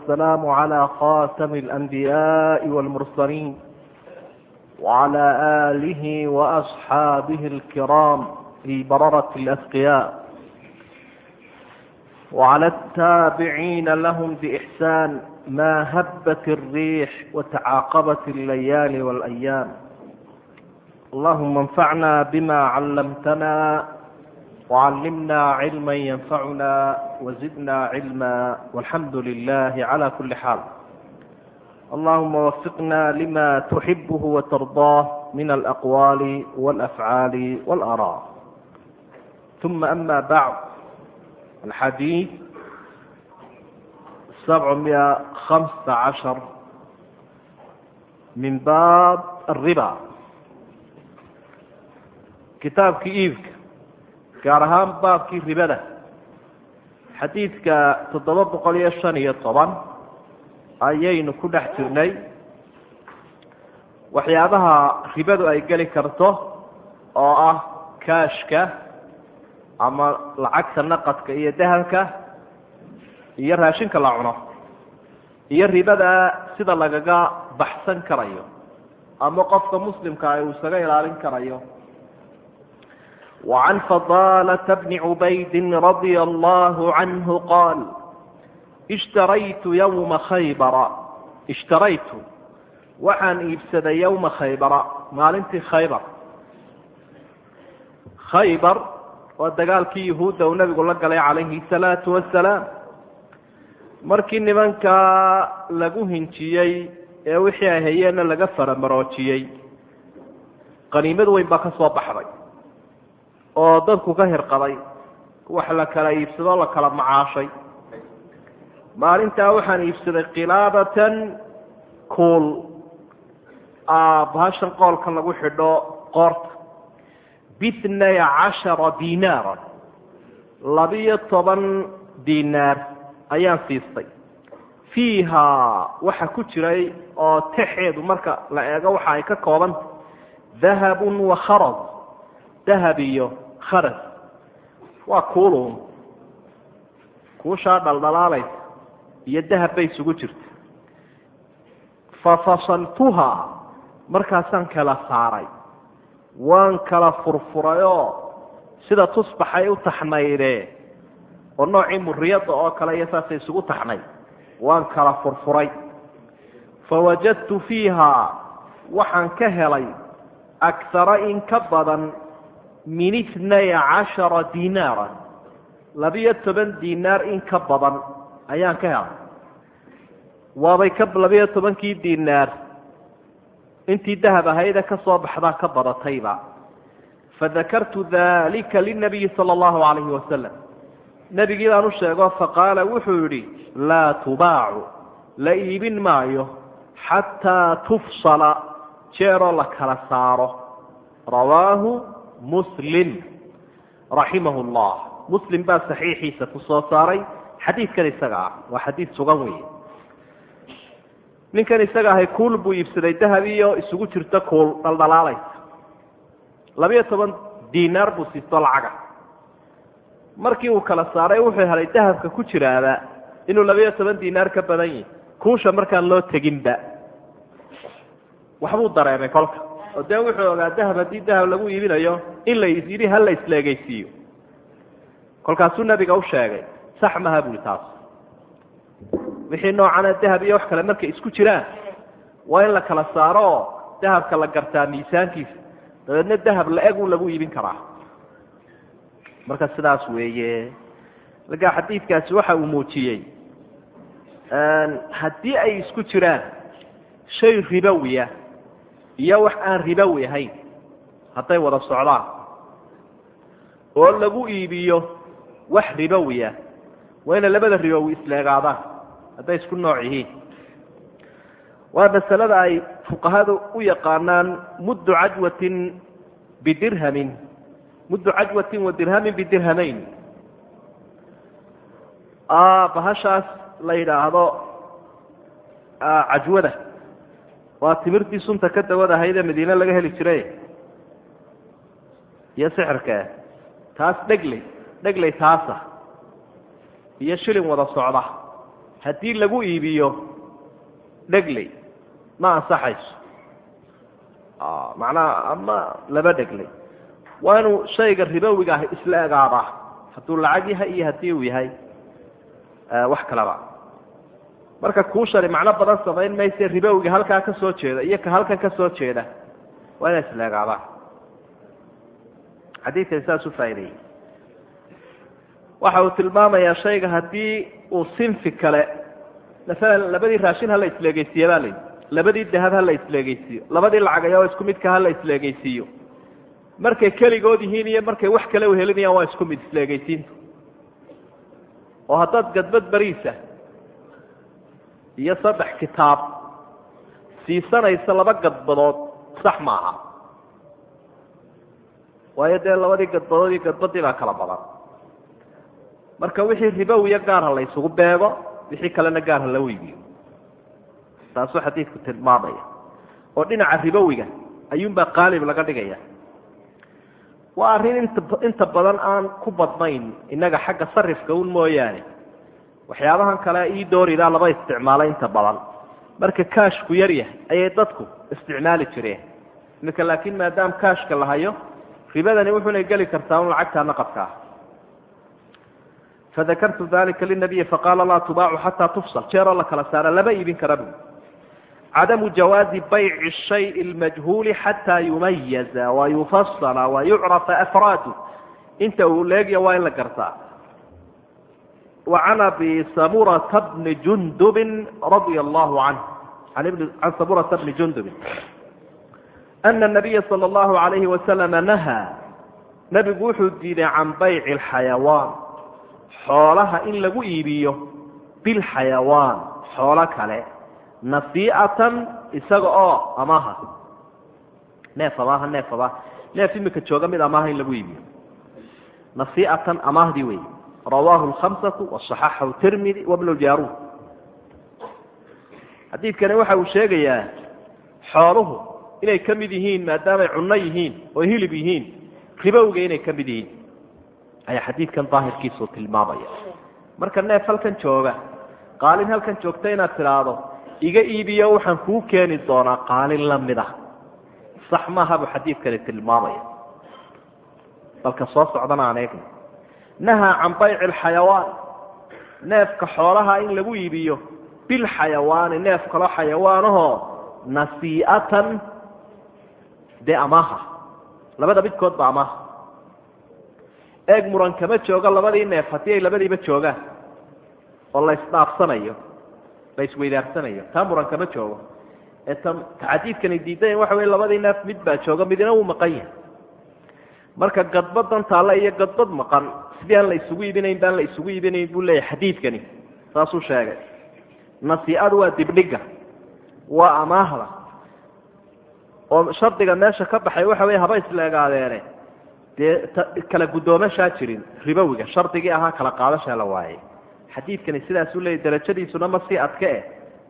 والسلام على خاتم الأنبياء والمرسلين وعلى آله وأصحابه الكرام البررة الأتقياء وعلى التابعين لهم بإحسان ما هبت الريح وتعاقبت الليالي والأيام اللهم انفعنا بما علمتنا وعلمنا علما ينفعنا وزدنا علما والحمد لله على كل حال اللهم وفقنا لما تحبه وترضاه من الأقوال والأفعال والآراء ثم أما بعد الحديث سبعمائة خمسة عشر من باب الربا kitaabkii iibka gaar ahaan baabkii ribada. Xadiidka toddoba boqol iyo shan iyo toban ayaynu ku dhex jirnay. Waxyaabaha ribadu ay geli karto oo ah kaashka ama lacagta naqadka iyo dahabka iyo raashinka la cuno iyo ribada sida lagaga baxsan karayo ama qofka muslimka ah uu isaga ilaalin karayo وعن فضالة بن عبيد رضي الله عنه قال اشتريت يوم خيبر اشتريت waxaan iibsaday yowma khaybara maalintii khaybar khaybar waa dagaalkii yahuudda uu nabigu la galay calayhi salaatu wasalaam markii nimankaa lagu hinjiyey ee wixii ay hayeenna laga faramaroojiyey qaniimad weyn baa ka soo baxday oo dadku ka hirqaday wax la kala iibsadoo la kala macaashay. Maalintaa waxaan iibsaday kilaabatan kuul. Bahashan qoolka lagu xidho qoorta. Bithnay cashara dinaara labiyo toban dinaar ayaan siistay. Fiiha waxa ku jiray oo taxeedu marka la eego waxa ay ka koobanta dahabun wa kharad. Dahab iyo kharas waa kuulun kuushaa dhaldhalaalaysa iyo dahab bay isugu jirta. Fafasaltuhaa markaasaan kala saaray. Waan kala furfurayoo sida tusbaxay u taxnaydee oo noocii muriyadda oo kale iyo saasay isugu taxnay. Waan kala furfuray. Fawajadtu fiihaa waxaan ka helay akara in ka badan min itnay cashara dinaara labiyo toban dinaar in ka badan ayaan ka helay. Waabay ka labiyo tobankii dinaar. Intii dahab ahayde ka soo baxdaa ka badatayba. Fadakartu dalika linabiyi sala allahu calayhi wasalam nebigii baan u sheego faqaala wuxuu yidhi laa tubaacu la iibin maayo xataa tufsala jeeroo la kala saaro. Rawaahu muslim raximah llah muslim baa saxiixiisa ku soo saaray. Xadiidkan isaga ah waa xadiid sugan weeye. Ninkan isaga ahay kuul buu iibsaday dahab iyo isugu jirta kuul dhaldhalaalaysa labiyo toban dinaar buu siisto lacaga. Markii uu kala saaray wuxuu helay dahabka ku jiraaba inuu labiyo toban dinaar ka badan yihi kuusha markaan loo teginba. Waxbuu dareemay kolka oo dee wuxuu ogaa dahab haddii dahab lagu iibinayo in la yidhi ha la isleegaysiiyo kolkaasuu nabiga u sheegay sax maha buli taas. Wixii noocana dahab iyo wax kale markay isku jiraan waa in la kala saaro oo dahabka la gartaa miisaankiisa. Dabeedna dahab la-eg un lagu iibin karaa. Marka sidaas weeye markaa xadiidkaasi waxa uu muujiyey haddii ay isku jiraan shay ribowiya iyo wax aan ribowi ahayn. Hadday wada socdaan. Oo lagu iibiyo wax ribowiya waa ina labada ribowi isleegaadaan. Hadday isku nooc yihiin. Waa masalada ay fuqahadu u yaqaanaan muddu cajwatin bidirhamin muddu cajwatin wa dirhamin bidirhamayn bahashaas la yidhaahdo cajwada waa timirtii sunta ka dawadahaydee madiine laga heli jiray. Iyo sixirka taas dhegley dhegley taasa. Iyo shilin wada socda. Haddii lagu iibiyo dhegley ma ansaxayso. Macnaha ama laba dhegley. Waa inuu shayga ribowiga ah isla egaadaa hadduu lacag yahay iyo haddii uu yahay wax kalaba marka kuushani macno badan samayn mayse ribowiga halkaa ka soo jeeda iyo ka halkan ka soo jeeda waa inay isla egaadaan xadiidkani saas u faa'ideeyey waxa uu tilmaamayaa shayga haddii uu sinfi kale masalan labadii raashin hala isleegeysiiye baa layidhi labadii dahab hala isleegeysiiyo labadii lacagayoo isku midka hala isleegeysiiyo markay keligood yihiin iyo markay wax kale uhelinayaan waa isku mid isleegeysiintu oo haddaad gadbad bariisa iyo saddex kitaab siisanaysa laba gadbadood sax maaha. Waayo dee labadii gadbadood iyo gadbadii baa kala badan. Marka wixii ribowiya gaar ha la ysugu beego wixii kalena gaar ha la weydiyo. Taasuu xadiidku tilmaamaya. Oo dhinaca ribowiga ayuunbaa qaalib laga dhigaya. Waa arrin inta inta badan aan ku badnayn innaga xagga sarifka un mooyaane waxyaabahan kale ii dooridaa laba isticmaalo inta badan. Marka kaashku yar yahay ayay dadku isticmaali jireen. Iminka laakiin maadaama kaashka la hayo ribadani wuxunay geli kartaa un lacagtaa naqadka ah. Fadakartu dalika linabiyi faqaala laa tubaacu xataa tufsal. Jeeroo la kala saara lama iibin kara bu cadamu jawaazi bayci shay lmajhuuli xataa yumayaza wayufasala wayucrafa afraadu. Inta uu leegya waa in la gartaa وعن أبي سمرة بن جندب رضي الله عنه عن, ابن عن سمرة بن جندب أن النبي صلى الله عليه وسلم نهى نبgu wuxuu diiday can bayc الxayawaan xoolaha in lagu iibiyo bilxayawaan xoolo kale nasiicatan isaga oo amaha neef amaha neef amaha neef imika jooga mid amaha in lagu iibiyo nasiicatan amahdii wey rawaahu lkhamsatu wasaxaxahu tirmidi wabnu ljaruud xadiidkani waxa uu sheegayaa xooluhu inay ka mid yihiin maadaamay cunno yihiin oo hilib yihiin ribowga inay ka mid yihiin. Ayaa xadiidkan daahirkiisu tilmaamaya. Marka neef halkan jooga qaalin halkan joogta inaad tidhaahdo iga iibiyo waxaan kuu keeni doonaa qaalin la mid ah. Sax maaha buu xadiidkani tilmaamaya. Balka soo socdana nahaa can bayci alxayawaan. Neefka xoolaha in lagu iibiyo bilxayawaani neef kaloo xayawaanahoo nasii'atan dee amaaha labada midkood ba eeg muran kama joogo labadii neef haddii ay labadiiba joogaan oo la isdhaafsanayo taa muran kama joogo. Ee ta xadiidkani diidayan waxa wey labadii neef mid baa jooga midna wuu maqan yahay. Marka gadbadan taalla iyo gadbad maqan sidii aan la isugu iibinayn baan la isugu iibinayn buu leeyahay xadiidkani saasuu sheegay nasiicadu waa dibdhiga waa amaahda oo shardiga meesha ka baxay waxa wey haba isleegaadeene dee kala guddoomashaa jirin. Ribowiga shardigii ahaa kala qaadashaa la waayey xadiidkani sidaasuu leeyay darajadiisuna ma sii adke eh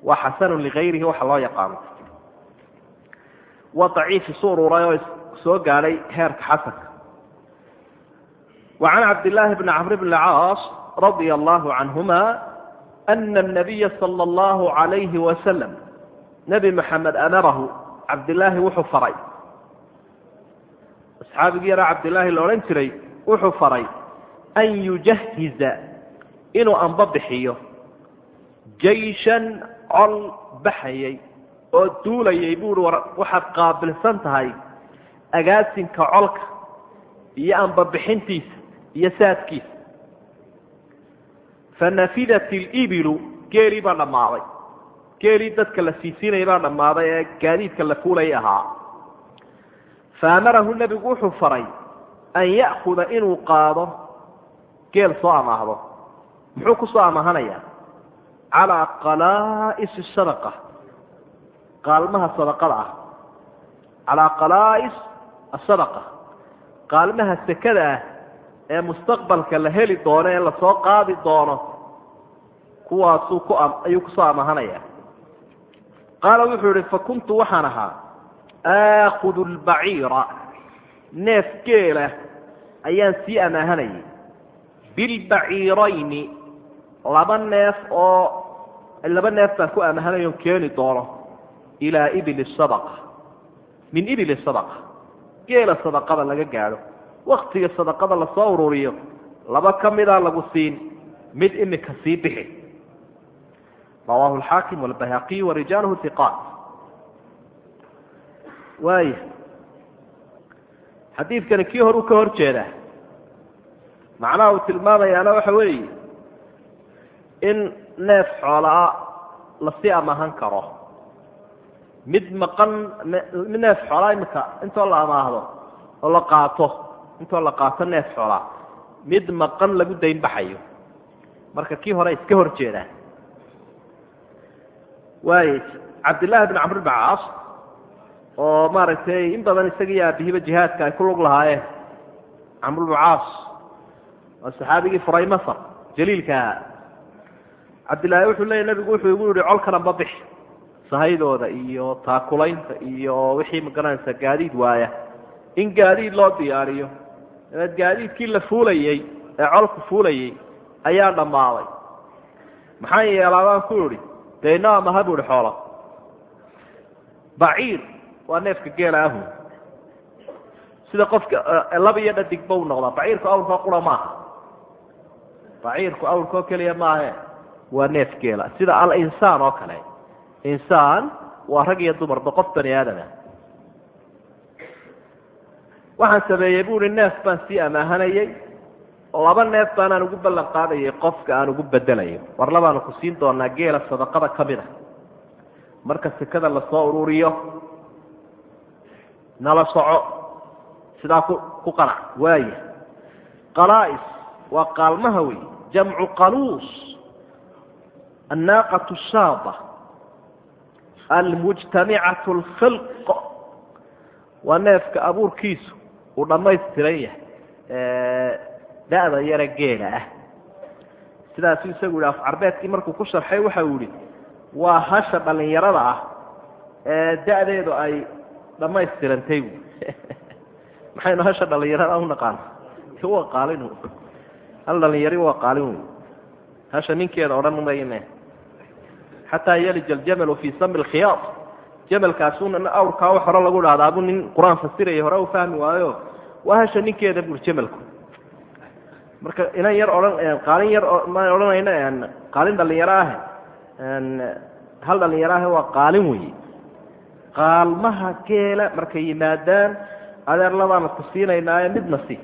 waa xasanun ligayrihi waxa loo yaqaano. Waa daciif isu ururay oo soo gaadhay heerka xasanka وعن عبد الله بن عمرو بن العاص رضي الله عنهما أن النبي صلى الله عليه وسلم نبي محمد أمره عبد الله وxuu faray أصxaabigii yaraa cabdاللahi la odhan jiray wuxuu faray أn يuجahiزa inuu anba bixiyo jayshan col baxayay oo duulayay buui waxaad qaabilsan tahay agaasinka colka iyo anbabixintiisa iyo saadkiisa fanafidat ilibilu geelii baa dhammaaday. Geelii dadka la siisiinaya baa dhammaaday ee gaadiidka la fuulayay ahaa. Faamarahu nebigu wuxuu faray an ya'kuda inuu qaado geel soo amaahdo. Muxuu ku soo amaahanayaa? Calaa qalaa'isi sadaqa. Qaalmaha sadaqada ah. Calaa qalaa'is asadaqa qaalmaha sekada ah ee mustaqbalka la heli doono ee la soo qaadi doono kuwaasuu ku ayuu ku soo amahanaya qaala wuxuu yihi fakuntu waxaan ahaa aakhudu lbaciira neef geela ayaan sii amaahanayay. Bilbaciirayni laba neef oo laba neef baan ku amahanayon keeni doono ilaa ibili sadaqa min ibili sadaqa geela sadaqada laga gaadho waktiga sadaqada la soo ururiyo laba ka midaa lagu siin mid imika sii bixi. Rawahu alxaakim walbayhaqiy warijaaluhu hiqaat waaya xadiidkani kii hor u ka hor jeedaa macnaha uu tilmaamayaana waxa weeye in neef xoolaa la sii amahan karo. Mid maqan mid neef xoolaa imika intoo la amaahdo oo la qaato intoo la qaato neef xoolaa mid maqan lagu dayn baxayo. Marka kii hore iska hor jeedaan waay cabdillahi bn camr bn caas oo maaragtay in badan isaga iyo aabihiba jihaadka ay ku lug lahaayeen. Camr bnu caas waa saxaabigii furay masr jaliilkaa cabdillaahi wuxuu leeyay nabigu wuxuu igu yihi colkananba bix sahaydooda iyo taakulaynta iyo wixii magaranaysa gaadiid waaya. In gaadiid loo diyaariyo dabeed gaadiidkii la fuulayey ee colku fuulayey ayaa dhammaaday. Maxaan yeelaa baan ku idhi dee inoo amaha bu ihi xoolo. Baciir waa neefka geela ahu sida qofka laba iyo dhadigba u noqdaa. Baciirku awrkoo qura maaha baciirku awrkoo keliya maahe waa neef geela. Sida alinsaan oo kale. Insaan waa rag iyo dumarba qof bani aadama waxaan sameeyey bu ihi neef baan sii amaahanayey laba neef baanaan ugu ballan qaadayay qofka aan ugu bedelayo. War labaanu ku siin doonaa geela sadaqada ka mid a marka sekada la soo ururiyo nala soco. Sidaa ku ku qanac. Waaya qalaa-is waa qaalmaha wey jamcu qaluus annaaqatu shaaba almujtamicatu alkhilq. Waa neefka abuurkiisu uu dhammaystiran yahay da-da yara geela ah. Sidaasu isagu yihi afcarbeedkii markuu ku sharxay waxa uu yihi waa hasha dhalinyarada ah ee da-deedu ay dhammaystirantay bu maxaynu hasha dhalinyarada unaqaana waa qaalin hal dhalinyari waa qaalin wey hasha ninkeeda odhan mayne xataa yalij aljamalu fii sami lkhiyaad jamalkaasuna awrkaa wax hore lagu dhahdaa buu nin qur'aan fasiraya hore u fahmi waayo waa hasha ninkeeda buri jamalku. Marka inan yar odhan qaalin yar maan odhanayna qaalin dhalinyaro ah hal dhalinyaro ah waa qaalin wey qaalmaha geela markay yimaadaan adeer labaana ku siinaynaaye midna si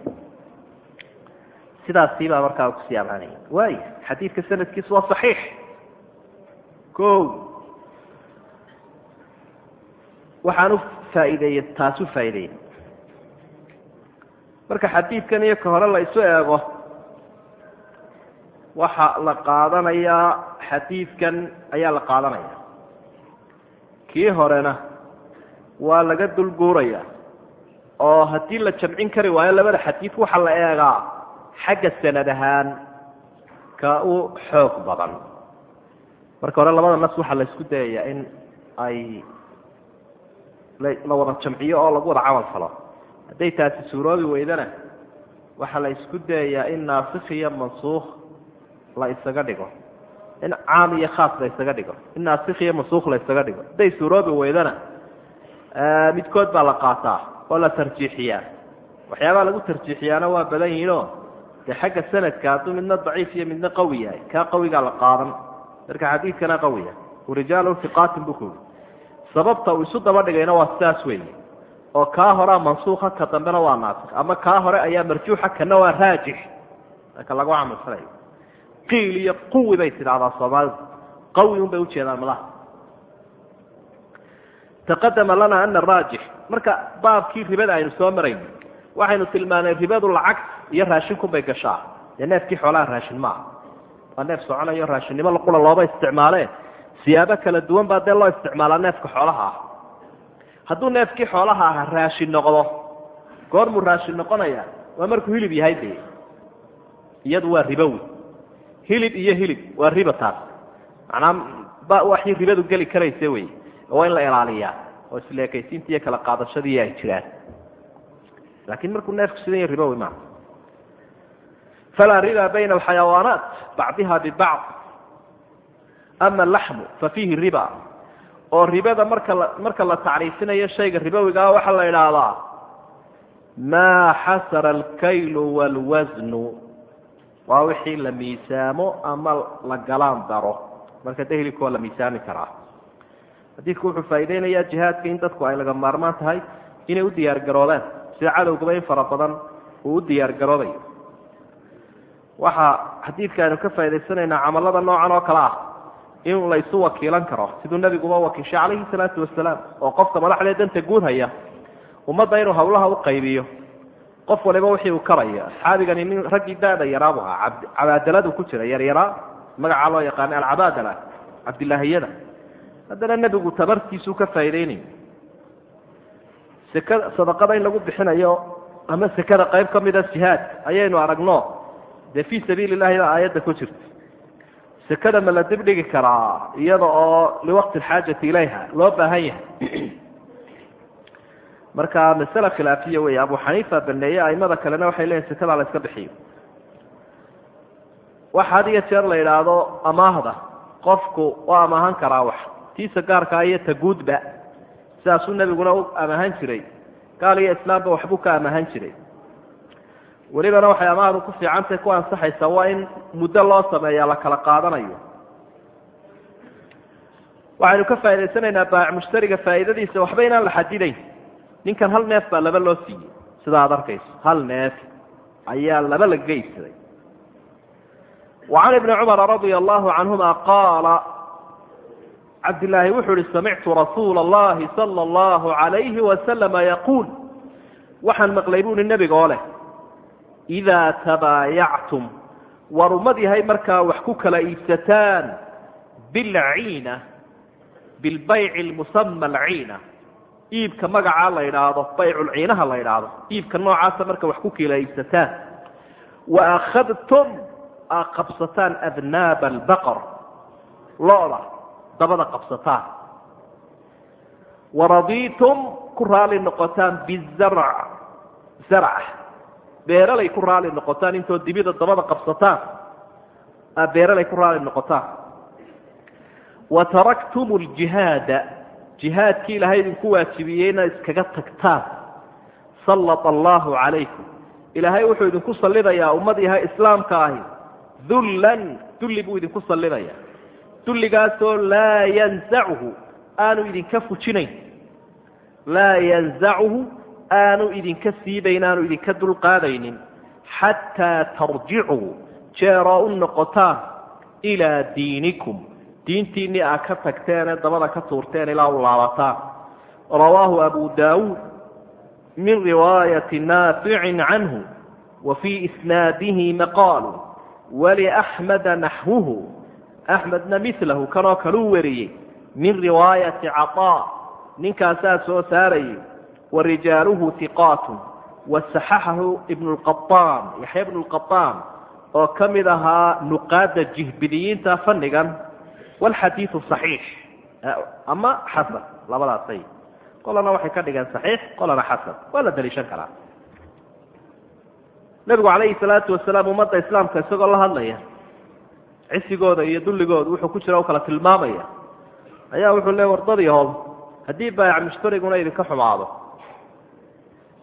sidaasii baa markaa ku sii amaanaya waaya xadiidka sanadkiisu waa saxiix. O waxaan u faa'iideeyey taas u marka xadiidkan iyo ka hore la isu eego waxa la qaadanayaa xadiidkan ayaa la qaadanaya. Kii horena waa laga dulguuraya oo haddii la jamcin kari waayo labada xadiid waxaa la eegaa xagga sanad ahaan ka u xoog badan. Marka hore labada nas waxaa la isku dayayaa in ay la wada jamciyo oo lagu wada camal falo hadday taasi suuroobi weydana waxaa la isku dayayaa in naasikh iyo mansuukh la isaga dhigo. In caam iyo khaas la isaga dhigo. In naasikh iyo mansuukh la isaga dhigo. Hadday suuroobi weydana midkood baa la qaataa oo la tarjiixiyaa. Waxyaabaha lagu tarjiixiyaana waa badan yihiinoo dee xagga sanadka hadduu midna daciif iyo midna qawi yahay kaa qawigaa la qaadan. Marka xadiidkana qawiya warijaalu hiqaatin buu ku yuri sababta uu isu daba dhigayna waa sidaas weeye oo kaa horea mansuuka ka dambena waa naasik ama kaa hore ayaa marjuuxa kana waa raajix. Ka lagu camalfalayo qiil iyo quwi bay tidhahdaa soomaalidu qawi un bay ujeedaan madaha. Taqadama lana ana raajix. Marka baabkii ribada aynu soo marayno waxaynu tilmaanay ribadu lacag iyo raashinkun bay gashaa. Dee neefkii xoolaha raashin maaha. Waa neef soconayo raashinnimo laqula looba isticmaale siyaabo kala duwan baa dee loo isticmaalaa neefka xoolaha ah hadduu neefkii xoolaha ah raashin noqdo goormuu raashin noqonaya waa markuu hilib yahay de iyadu waa ribowi hilib iyo hilib waa riba taas. Macnaa waxii ribadu geli karaysa wey. Waa in la ilaaliyaa oo isleekaysiinta iyo kala qaadashadii ay jiraan. Laakiin markuu neefku sidan ya ribowi maa falaa riba bayna alxayawaanaat bacdiha bibacd ama laxmu fa fiihi riba oo ribada marka la marka la tacriifinayo shayga ribowigaa waxaa la idhaahdaa maa xasara alkaylu waalwasnu waa wixii la miisaamo ama la galaan daro. Marka de hilibka waa la miisaami karaa. Xadiidku wuxuu faa'iideynayaa jihaadka in dadku ay laga maarmaan tahay inay u diyaar garoobaan sida cadowgaba in fara badan uu u diyaar garoobayo waxaa xadiidka aynu ka faa'idaysanaynaa camalada noocan oo kale ah in la isu wakiilan karo. Siduu nebiguba wakiishay calayhi salaatu wasalaam oo qofka madaxdee danta guud haya ummadda inuu hawlaha u qaybiyo qof waliba wixii uu karaya asxaabigani nin raggii da-da yaraabu ahaa. Cabaadaladu ku jira yaryaraa magacaa loo yaqaana alcabaadala cabdilaahiyada haddana nebigu tabartiisuu ka faa'iideynayo sekada sadaqada in lagu bixinayo ama sekada qayb ka mida jihaad ayaynu aragno. Dee fii sabiili llahi baa aayadda ku jirta sekada ma la dib dhigi karaa iyada oo liwaqti alxaajati ilayha loo baahan yahay. Marka masale khilaafiya wey abu xaniifa baneeye aimada kalena waxay leeyihiin sekadaa la iska bixiyo. Waxa had iyo jeer la yidhaahdo amaahda qofku waa amaahan karaa wax. Tiisa gaarkaa iyo taguudba sidaasuu nebiguna u amaahan jiray. Gaal iyo islaamba waxbuu ka amaahan jiray welibana waxay amaahdu ku fiicantahay ku ansaxaysaa waa in muddo loo sameeya la kala qaadanayo. Waxaynu ka faa'idaysanaynaa baac mushtariga faa'iidadiisa waxba inaan la xadidayn ninkan hal neef baa laba loo siiyey. Sida arkayso hal neef ayaa laba lagaga iibsaday wa ibni cumara radia allahu canhuma qaala cabdillaahi wuxuu uhi samictu rasuula allahi sala allahu alayhi wasalama yaquul waxaan maqlay bu uhi nebiga oo leh idaa tabaayactum war ummad yahay markaa wax ku kala iibsataan bilciina bilbayci lmusama alciina iibka magacaa la idhaahdo bayculciinaha la idhaahdo iibka noocaasa marka wax ku kala iibsataan wa akhadtum aa qabsataan adnaaba albaqar looda dabada qabsataan waradiitum ku raali noqotaan bizarc zarc beeralay ku raali noqotaan intoo dibida dabada qabsataan aa beeralay ku raali noqotaan. Wa taraktum ljihaada jihaadkii ilaahay idinku waajibiyeyna iskaga tagtaan. Sallata allahu calaykum ilaahay wuxuu idinku sallidayaa ummad yahay islaamka ahi. Dullan dulli buu idinku sallidayaa. Dulligaasoo laa yanzachu aanu idinka fujinayn. Laa yanzachu aanu idinka siibayn aanu idinka dulqaadaynin xataa tarjicuu jeeroo u noqotaan ilaa diinikum. Diintiinii aa ka tagteen ee dabada ka tuurteen ilaa u laabataan rawaahu abu daawuud min riwaayati naaficin canhu wa fii isnaadihi maqaalu waliaxmeda naxwuhu axmedna milahu kanoo kaluu wariyey min riwaayati caطaa ninkaasaa soo saarayay warijaaluhu iqaatun wasaxaxahu ibnu lqaaan yaxya ibnu lqaaan oo ka mid ahaa nuqaada jihbidiyiinta fanigan walxadiidu saxiix ama xasan labadaasay qolana waxay ka dhigeen saxiix qolana xasan waa la daliishan karaa nebigu calayhi salaatu wasalaam ummadda islaamka isagoo la hadlaya cisigooda iyo dulligooda wuxuu ku jira u kala tilmaamaya ayaa wuxuu le war dad yahood haddii baayac mushtariguna idinka xumaado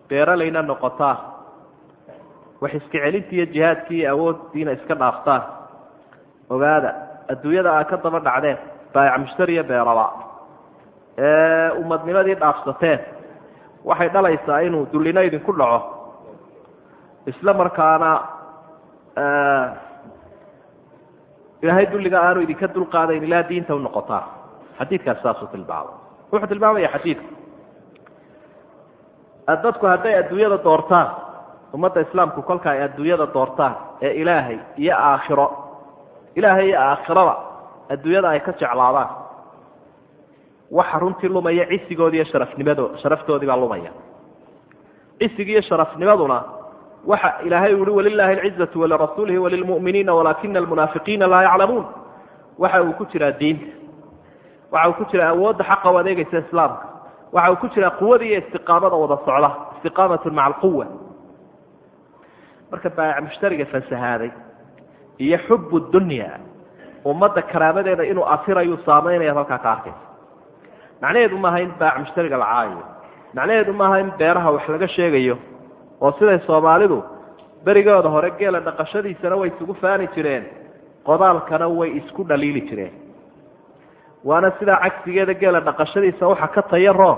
beeralayna noqotaan wax iska celintii iyo jihaadkii iyo awooddiina iska dhaaftaan. Ogaada adduunyada aad ka daba dhacdeen baayac mushtariya beeraba. Ee umadnimadii dhaafsateen. Waxay dhalaysaa inuu dullina idinku dhaco. Isla markaana ilaahay dulliga aanu idinka dulqaadayn ilaa diinta unoqotaan xadiidkaas saasuu tilmaamay. Wuxuu tilmaamaya xadiidku dadku hadday adduunyada doortaan ummadda islaamku kolka ay adduunyada doortaan ee ilaahay iyo aakhiro. Ilaahay iyo aakhirada adduunyada ay ka jeclaadaan. Waxa runtii lumaya cisigoodi iyo sharafnimado sharaftoodii baa lumaya. Cisigi iyo sharafnimaduna waxa ilaahay uhi walilaahi alcizatu walirasuulihi walilmu'miniina walaakina almunaafiqiina laa yaclamuun. Waxa uu ku jiraa diinta waxa uu ku jiraa awoodda xaqa u adeegaysa islaamka waxa uu ku jiraa quwada iyo istiqaamada wada socda istiqaamatun maca alquwa marka baayac mushtariga fasahaaday iyo xubu dunya ummadda karaamadeeda inuu afirayuu saamaynaya halkaa ka arkaysa. Macnaheedu maaha in baac mushtariga la caayayo macnaheedu maaha in beeraha wax laga sheegayo oo siday soomaalidu berigooda hore geela dhaqashadiisana way isugu faani jireen qodaalkana way isku dhaliili jireen waana sidaa cagsigeeda geela dhaqashadiisa waxa ka tayaro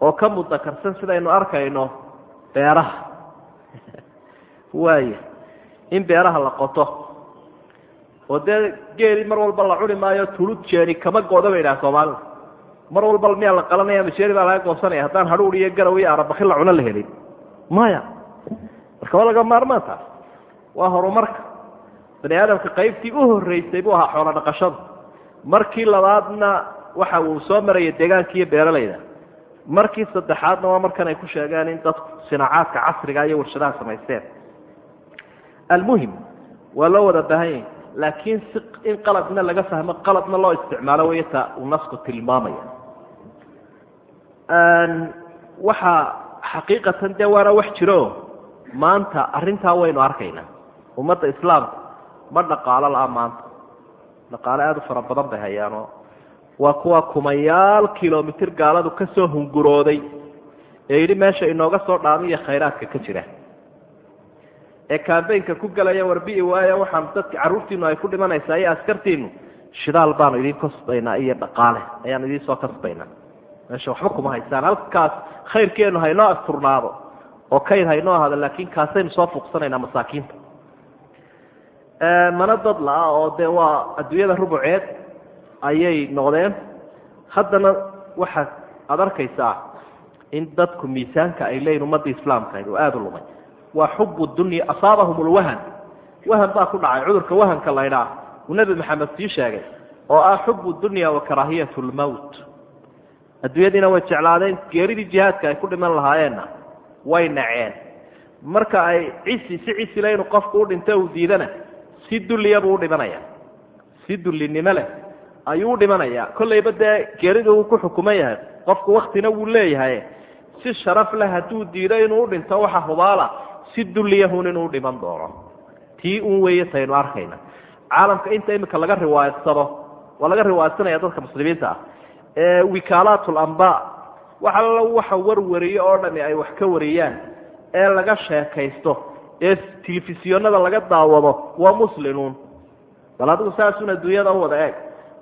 oo ka mudakarsan sidaynu arkayno beeraha. Waaya in beeraha la qoto. Oo dee geeli mar walba la cuni maayo tulud jeeni kama go'da ba yidhaha soomaalida mar walba miyaa la qalanaya majeeri baa laga goosanaya haddaan hadhuur iyo garaw iyo arabaki la cuno la helin. Maya marka waa laga maarmaan taas. Waa horumarka. Bani aadamka qaybtii u horreysay buu ahaa xoolo dhaqashada markii labaadna waxa uu soo maraya deegaanka iyo beeralayda. Markii saddexaadna waa markan ay ku sheegeen in dadku sinaacaadka casriga iyo warshadaha samaysteen. Almuhim waa loo wada baahan yahay laakiin si in qaladna laga fahmo qaladna loo isticmaalo way ta uu nasku tilmaamaya. Waxaa xaqiiqatan dee waana wax jiro maanta arrintaa waynu arkaynaa ummadda islaamka ma dhaqaalo la-a maanta dhaqaale aada u fara badan bay hayaanoo. Waa kuwa kumayaal kilomitr gaaladu ka soo hungurooday. Ee yidhi meesha inooga soo dhaamiyo khayraadka ka jira. Ee kambaynka ku gelaya warbi'i waayo waxaan dadki carruurtiinu ay ku dhimanaysaa iyo askartiinu shidaal baanu idiin kasbaynaa iyo dhaqaale ayaanu idiin soo kasbaynaa. Meesha waxba kuma haysaan halkaas khayrkeenu haynoo asturnaado oo kayd haynoo ahado laakiin kaasaynu soo fuuqsanaynaa masaakiinta mana dad la-a oo dee waa adduunyada rubuceed ayay noqdeen. Haddana waxaad aada arkaysaa in dadku miisaanka ay leeyihiin ummadda islaamka oo aada u lumay. Waa xubu dunya asaabahum lwahan wahan baa ku dhacay cudurka wahanka laydhaa uu nebi maxamed sii sheegay oo ah xubu dunya wa karaahiyat lmowt adduunyadiina way jeclaadeen geeridii jihaadka ay ku dhiman lahaayeenna way naceen. Marka ay cisi si cisile inuu qofku u dhinto uu diidana si dulliyabuu u dhimanaya. Si dullinimo leh ayuu u dhimanayaa kollayba dee geerida uu ku xukuman yahay qofku waktina wuu leeyahay. Si sharaf leh hadduu diido inuu u dhinto waxa hubaala si dulliyahun inuu dhiman doono. Tii un weeye saynu arkayna. Caalamka inta imika laga riwaayadsado waa laga riwaayadsanaya dadka muslimiinta ah ee wikaalaat lamba wax alla waxa warwariyo oo dhami ay wax ka wariyaan ee laga sheekaysto ee telefisiyonada laga daawado waa muslimuun. Bal adigu saasun adduunyada u wada eeg.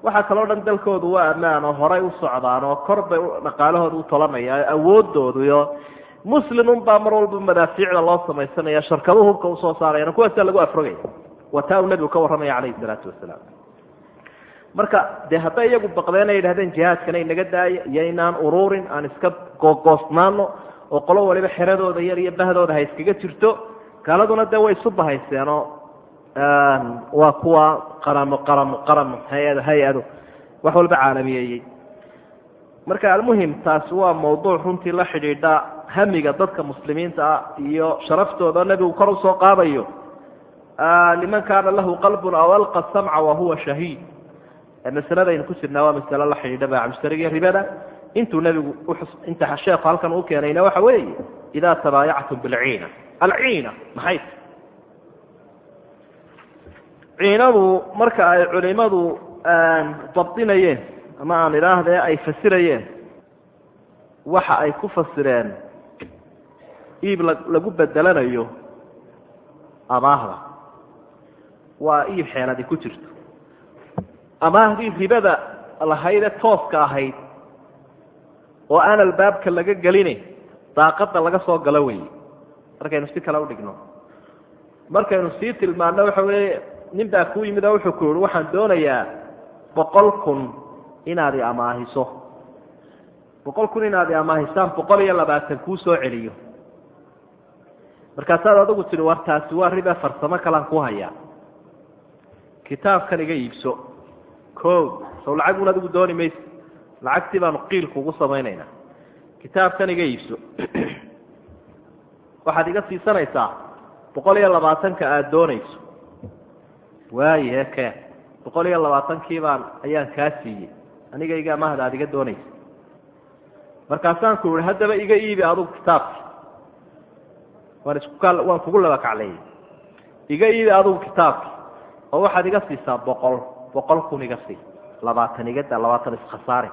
Waxaa kaloo dhan dalkoodu waa ammaan oo horay u socdaan oo kor bay dhaqaalahooda u tolanaya awoodoodu iyo muslimun baa mar walba madaafiicda loo samaysanaya sharkaduhu hubka u soo saarayana kuwaasaa lagu afrogaya waa taa uu nebigu ka warramaya calayhi salaatu wasalaam. Marka dee hadday iyagu baqdeen ay yidhahdeen jihaadkana inaga daaya iyo inaan aan iska googoosnaano oo qolo waliba xeradooda yar iyo bahdooda ha iskaga jirto gaaladuna dee way isu bahayseenoo waa kuwa qaramo qaramo qaramo hay'ad hay'ado wax walba caalamiyeeyey marka almuhim taasi waa mawduuc runtii la xidhiidha hamiga dadka muslimiinta ah iyo sharaftooda nebigu kor u soo qaadayo. Liman kaana lahu qalbun aw alqa samca wahuwa shahiid. Masaladaynu ku jirnaa waa masalo la xidhiidha baacmushtariga ribada. Intuu nebigu inta sheekhu halkan u keenayna waxa weeye idaa tabaayactum bilciina alciina maxay? Ciinadu marka ay culimadu dabdinayeen ama aan idhaahdee ay fasirayeen waxa ay ku fasireen iib lagu bedelanayo amaahda waa iib xeeladi ku jirto. Amaahdii ribada lahaydee tooska ahayd oo aan albaabka laga gelini daaqada laga soo galo weeye markaynu si kale udhigno markaynu sii tilmaano waxa weeye nin baa kuu yimid oo wuxuu ku yihi waxaan doonayaa boqol kun inaad i amaahiso. Boqol kun inaad i amaahisaan boqol iyo labaatan kuu soo celiyo. Markaasaad adigu tihi war taasi waa ribe farsamo kalaan ku hayaa. Kitaabkan iga iibso. O sow lacagun adigu dooni mayso lacagtii baanu qiil kugu samaynaynaa. Kitaabkan iga iibso waxaad iga siisanaysaa boqol iyo labaatanka aada doonayso. Waaye ke boqol iyo labaatankii baan ayaan kaa siiyey. Aniga iga amahda aad iga doonaysa markaasaan ku ihi haddaba iga iibi adugu kitaabki. Waan isku waan kugu laba kacleeyey iga iibi adugu kitaabki oo waxaad iga siisaa boqol boqol kun iga sii. Labaatan igada labaatan iskhasaare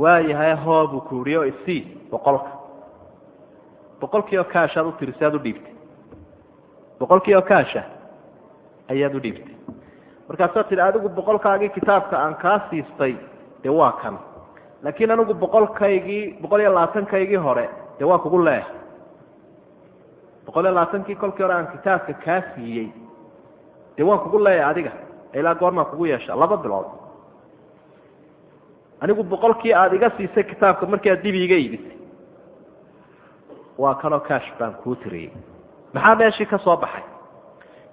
waayahay hoo buu ku yihi oo isii boqolka boqolkii oo kaashaad u tiri si aad u dhiibtay. Boqolkii kaasha ayaad u dhiibtay. Markaasaa tidhi adigu boqolkaagii kitaabka aan kaa siistay dee waa kan. Laakiin anigu boqolkaygii boqol iyo labaatankaygii hore dee waa kugu leeha boqol iyo labaatankii kolkii hore aan kitaabka kaa siiyey dee waan kugu leeyahay adiga. Ilaa goormaan kugu yeesha laba bilood. Anigu boqolkii aada iga siisay kitaabka markii aad dib iiga iibisay waa kanoo kaash baan kuu tiriyey. Maxaa meeshii ka soo baxay?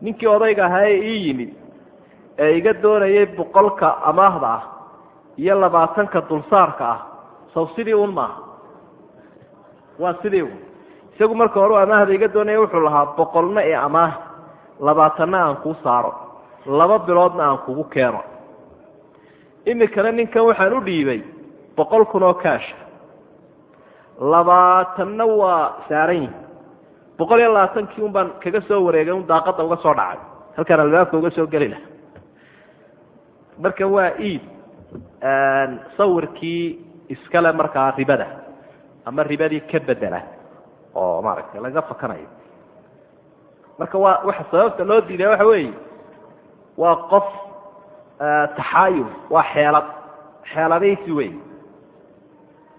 Ninkii odayga ahaa ee ii yimid ee iga doonayay boqolka amaahda ah iyo labaatanka dulsaarka ah saw sidii un maaha? Waa sidii un isagu marka hore amaahda iga doonaya wuxuu lahaa boqolna ee amaah labaatanna aan kuu saaro laba biloodna aan kugu keeno. Imikana ninkan waxaan u dhiibay boqol kun oo kaasha labaatanna waa saaran yihi boqol iyo labaatankii un baan kaga soo wareegay un daaqadda uga soo dhacay. Halkaan albaabka uga soo geli laha marka waa iib sawirkii iskale markaa ribada ama ribadii ka bedela oo maaragtay laga fakanayo. Marka waa waxa sababta loo diiday waxa weeye waa qof taxaayul waa xeelad xeeladaysi wey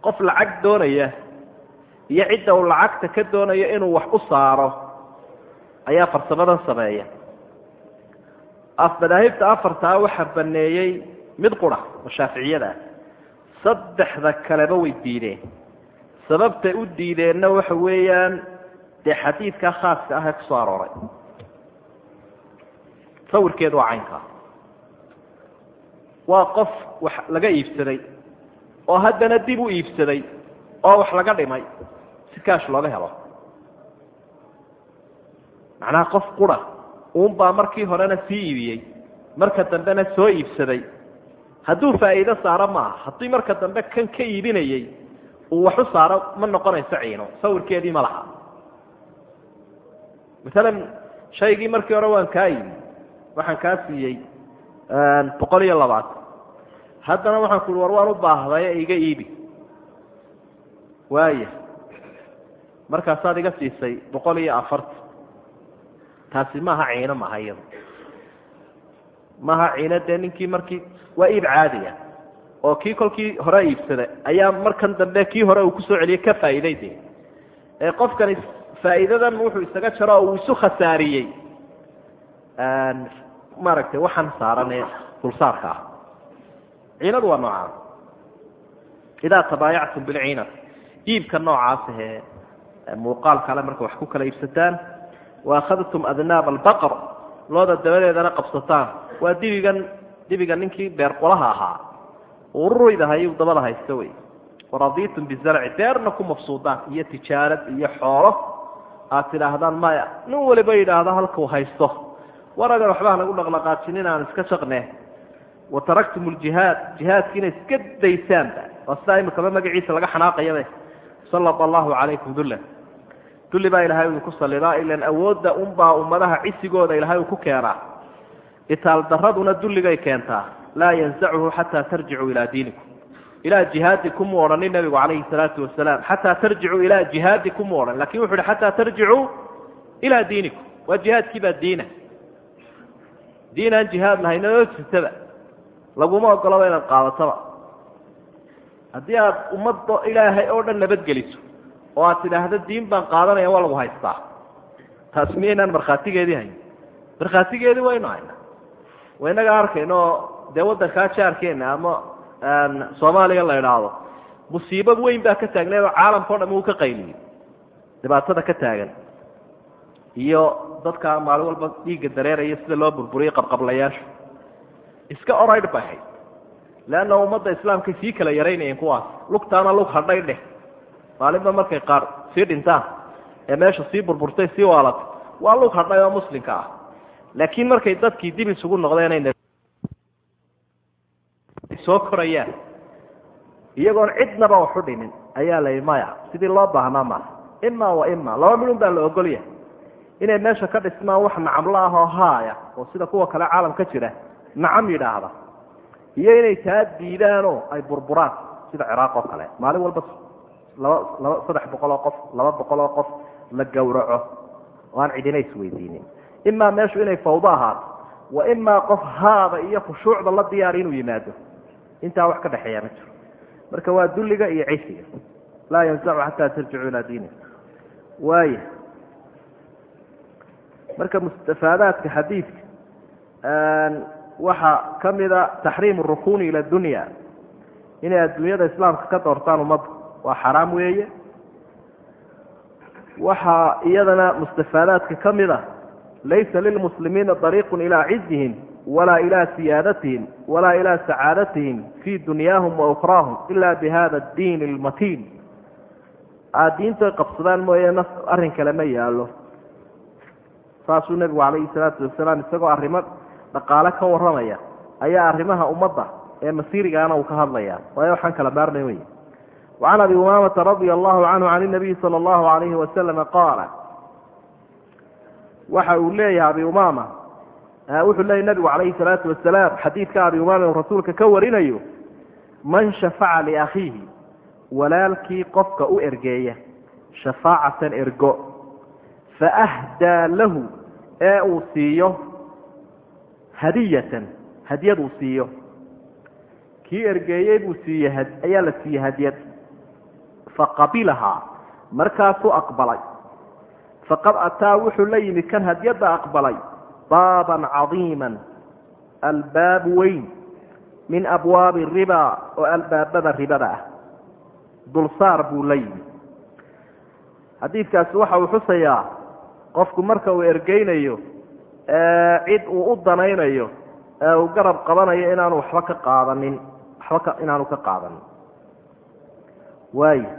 qof lacag doonaya iyo cidda uu lacagta ka doonayo inuu wax u saaro ayaa farsamadan sameeya. Madaahibta afartaa waxaa baneeyey mid qura oo shaaficiyada saddexda kaleba way diideen. Sababtay u diideenna waxa weeyaan dee xadiidkaa khaaska ah ee ku soo arooray. Sawirkeedu waa caynkaa waa qof wax laga iibsaday oo haddana dib u iibsaday oo wax laga dhimay si kaash looga helo. Macnaha qof qura. Uunbaa markii horena sii iibiyey. Marka dambena soo iibsaday. Hadduu faa'iido saaro maaha. Haddii marka dambe kan ka iibinayey uu wax u saaro ma noqonayso ciino. Sawirkeedii ma laha. Maalan shaygii markii hore waan kaa iibi waxaan kaa siiyey boqol iyo labaatan haddana waxaan ku war waan u baahdaye iga iibi. Waaya markaasaad iga siisay boqol iyo afartan taasi maaha ciino maha iyada maaha ciino dee ninkii markii waa iib caadiya oo kii kolkii hore iibsada ayaa markan dambe kii hore uu ku soo celiyey ka faa'iiday de ee qofkani faa'iidadan wuxuu isaga jaro oo uu isu khasaariyey. Maaragtay waxaan saaran ee dulsaarka ah. Ciinadu waa noocaa idaa tabaayactum bilciinati iibka noocaas ahee muuqaal kale marka wax ku kala iibsataan. Waakhadtum adnaab albaqar. Looda dabadeedana qabsataan. Waa dibigan dibiga ninkii beer qolaha ahaa. Ururuydahay dabada haysta wey. Waradiitum bizarci beerna ku mafsuudaan. Iyo tijaarad iyo xoolo. Aad tidhaahdaan maya nin waliba yidhaahdo halkuu haysto. Waragan waxba hanagu dhaqdhaqaajinin aan iska shaqne wataraktum ljihaad jihaadkiina iska daysaanba. Waa sidaa imikaba magaciisa laga xanaaqayabe sallata allahu calaykum dullan dulli baa ilahay idinku salidaa ilan awoodda unbaa ummadaha cisigooda ilahay uu ku keenaa itaal daraduna dulligay keentaa laa yansachu xataa tarjicuu ilaa diinikum. Ilaa jihaadikum mu odhanin nabigu calayhi salaatu wasalaam xataa tarjicuu ilaa jihaadikum mu odhan. Lakin wuxu uhi xataa tarjicuu ilaa diinikum. Waa jihaadkii baa diina. Diin aan jihaad lahayn oo jirtaba laguma ogolaba inaad qaadataba. Haddii aad ummadda ilaahay oo dhan nabadgeliso oo aad tidhaahdo diin baan qaadanaya waa lagu haystaa. Taas miyaynaan markhaatigeedii hayn. Markhaatigeedii waynu hayna. Wa inaga arkayno dee waddankaa jaarkeena ama soomaaliya la idhaahdo musiibo weyn baa ka taagneed oo caalamka o dham uu ka qayliyey. Dhibaatada ka taagan. Iyo dadka maalin walba dhiigga dareeraya sida loo burburiyey qabqablayaashu. Iska oraydh bay ahayd leanna ummadda islaamkay sii kala yaraynayeen kuwaas. Lugtaana lug hadhay dheh maalinba markay qaar sii dhintaan ee meesha sii burburtay sii waalatay waa lug hadhay oo muslimka ah. Laakiin markay dadkii dib isugu noqdeen soo korayaan iyagoon cidnaba waxu dhimin ayaa la maya sidii loo baahnaa maaha ima wa ima laba midun baa la ogolyahay inay meesha ka dhismaan wax nacamlo ah oo haaya oo sida kuwa kale caalam ka jira nacam yidhaahda iyo inay taa diidaanoo ay burburaan sida ciraaq oo kale. Maalin walba laba laba saddex boqol oo qof laba boqol oo qof la gowraco. Oo cidina isweydiinin imaa meeshu inay fawdo ahaato wa imaa qof haada iyo khushuucda la diyaari inuu yimaado. Intaa wax ka dhexeeya ma jiro. Marka waa dulliga iyo cisiga laa yansacu xataa tarjicuu ilaa waaya marka mustafaadaadka xadiidka waxaa ka mida taxriim rukuni ila dunya. Inay adduunyada islaamka ka doortaan ummadda waa xaraam weeye. Waxaa iyadana mustafaadaadka ka mid a laysa lilmuslimiina dariiqu ilaa cizihim walaa ilaa siyaadatihim walaa ilaa sacaadatihim fii dunyaahum wa ukraahum ila bihada addiin almatiin. Aad diintoy qabsadaan mooye naf arrin kale ma yaalo saasuu nebigu calayhi salaatu wasalaam isagoo arrimo dhaqaale ka warramaya ayaa arrimaha ummadda ee masiirigaana uu ka hadlaya waayo waxaan kala maarmay wey wacan abi umaamata radia allahu canhu can inabiyi sala allahu alayhi wasalama qaala waxa uu leeyahay abi umaama wuxuu leeyahy nabigu calayhi salaatu wasalaam xadiidka abi umaama uu rasuulka ka warinayo man shafaca liakhiihi walaalkii qofka u ergeeya shafaacatan ergo faahdaa lahu ee uu siiyo hadiyatan hadyad uu siiyo kii ergeeyey buu siiye ayaa la siiyey hadyad faqabilahaa markaasuu aqbalay. Faqad ataa wuxuu la yimi kan hadyadda aqbalay baaban cadiiman albaab weyn min abwaabi riba oo albaabada ribada ah. Dulsaar buu la yimi. Xadiidkaasi waxa uu xusayaa qofku marka uu ergeynayo cid uu u danaynayo ee uu garab qabanayo inaanu waxba ka qaadanin waxba inaanu ka qaadanin. Waayo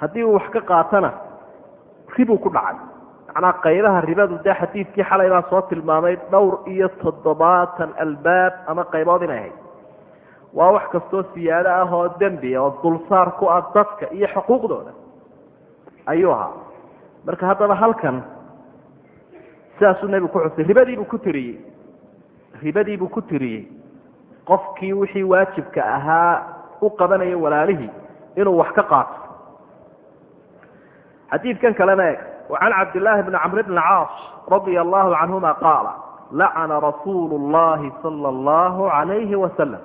haddii uu wax ka qaatana ribuu ku dhacay. Macnaa qaybaha ribadu dee xadiidkii xalay baa soo tilmaamay dhowr iyo toddobaatan albaab ama qaybood inay ahayd. Waa wax kastoo siyaado ah oo dembiya oo dulsaar ku ah dadka iyo xuquuqdooda ayuu ahaa. Marka haddaba halkan sidaasuu nebigu ku xusay ribadiibuu ku tiriyey. Ribadiibuu ku tiriyey. Qofkii wixii waajibka ahaa u qabanaya walaalihii inuu wax ka qaato xadiidkan kalena eg wacan cabdillaahi bni camr bni caas radia allahu canhuma qaala lacana rasuulu llahi sala allahu calayhi wasalam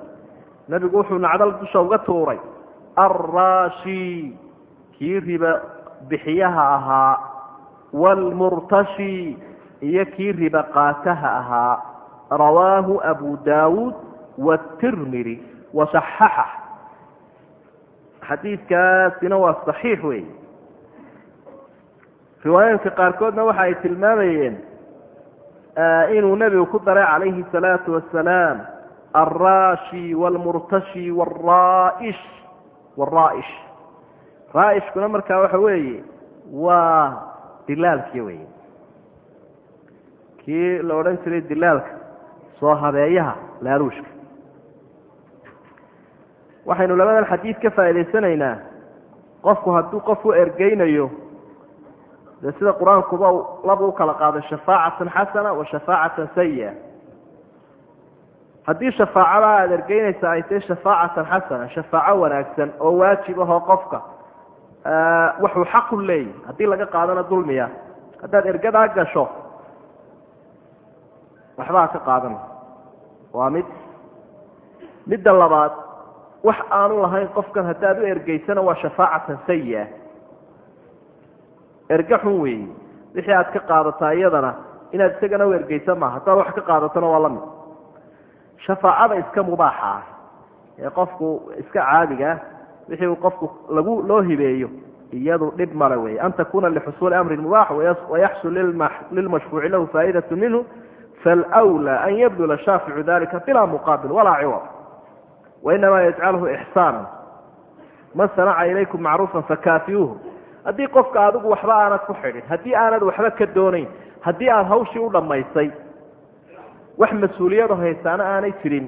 nebigu wuxuu nacdal dusha uga tuuray alraashi kii riba bixiyaha ahaa waalmurtashi iyo kii riba qaataha ahaa rawaahu abu daawuud watirmidi wasaxaxa xadiidkaasina waa saxiix wey riwaayooyinka qaarkoodna waxa ay tilmaamayeen inuu nebigu ku daray calayhi salaatu wasalaam alraashi waalmurtashi waalraa'ish waalraa'ish raa'ishkuna markaa waxa weeye waa dilaalkii wey kii la odhan jiray dilaalka soo habeeyaha laaluushka waxaynu labadan xadiid ka faa'idaysanaynaa qofku hadduu qof u ergeynayo dee sida qur'aankuba laba u kala qaaday shafaacatan xasana wa shafaacatan sayi'a haddii shafaacada aada ergeynaysa ay tahay shafaacatan xasana shafaaco wanaagsan oo waajib ahoo qofka waxuu xaqu leeyahy haddii laga qaadana dulmiya haddaad ergadaa gasho waxbaa ka qaadan. Waa mid midda labaad wax aanu lahayn qofkan haddaad u ergeysana waa shafaacatan sayi'a erge xun weeye wixii aad ka qaadataa iyadana inaad isagana u ergeysa maaha. Haddaad wax ka qaadatona waa la mid. Shafaacada iska mubaaxa ah ee qofku iska caadiga ah wixii uu qofku lagu loo hibeeyo iyadu dhib male wey an takuna lixusuuli amrin mubaax wayaxsul lilmashfuuci lahu faa'idatu minhu falwlى an yabdula shaaficu dalika bilaa muqaabil walaa ciwad. Wainamaa yajcalhu ixsaana man sanaca ilaykum macruufa fakaafiyuuhu haddii qofka adigu waxba aanad ku xidhin haddii aanad waxba ka doonayn haddii aada hawshii u dhammaysay wax mas'uuliyado haysaana aanay jirin.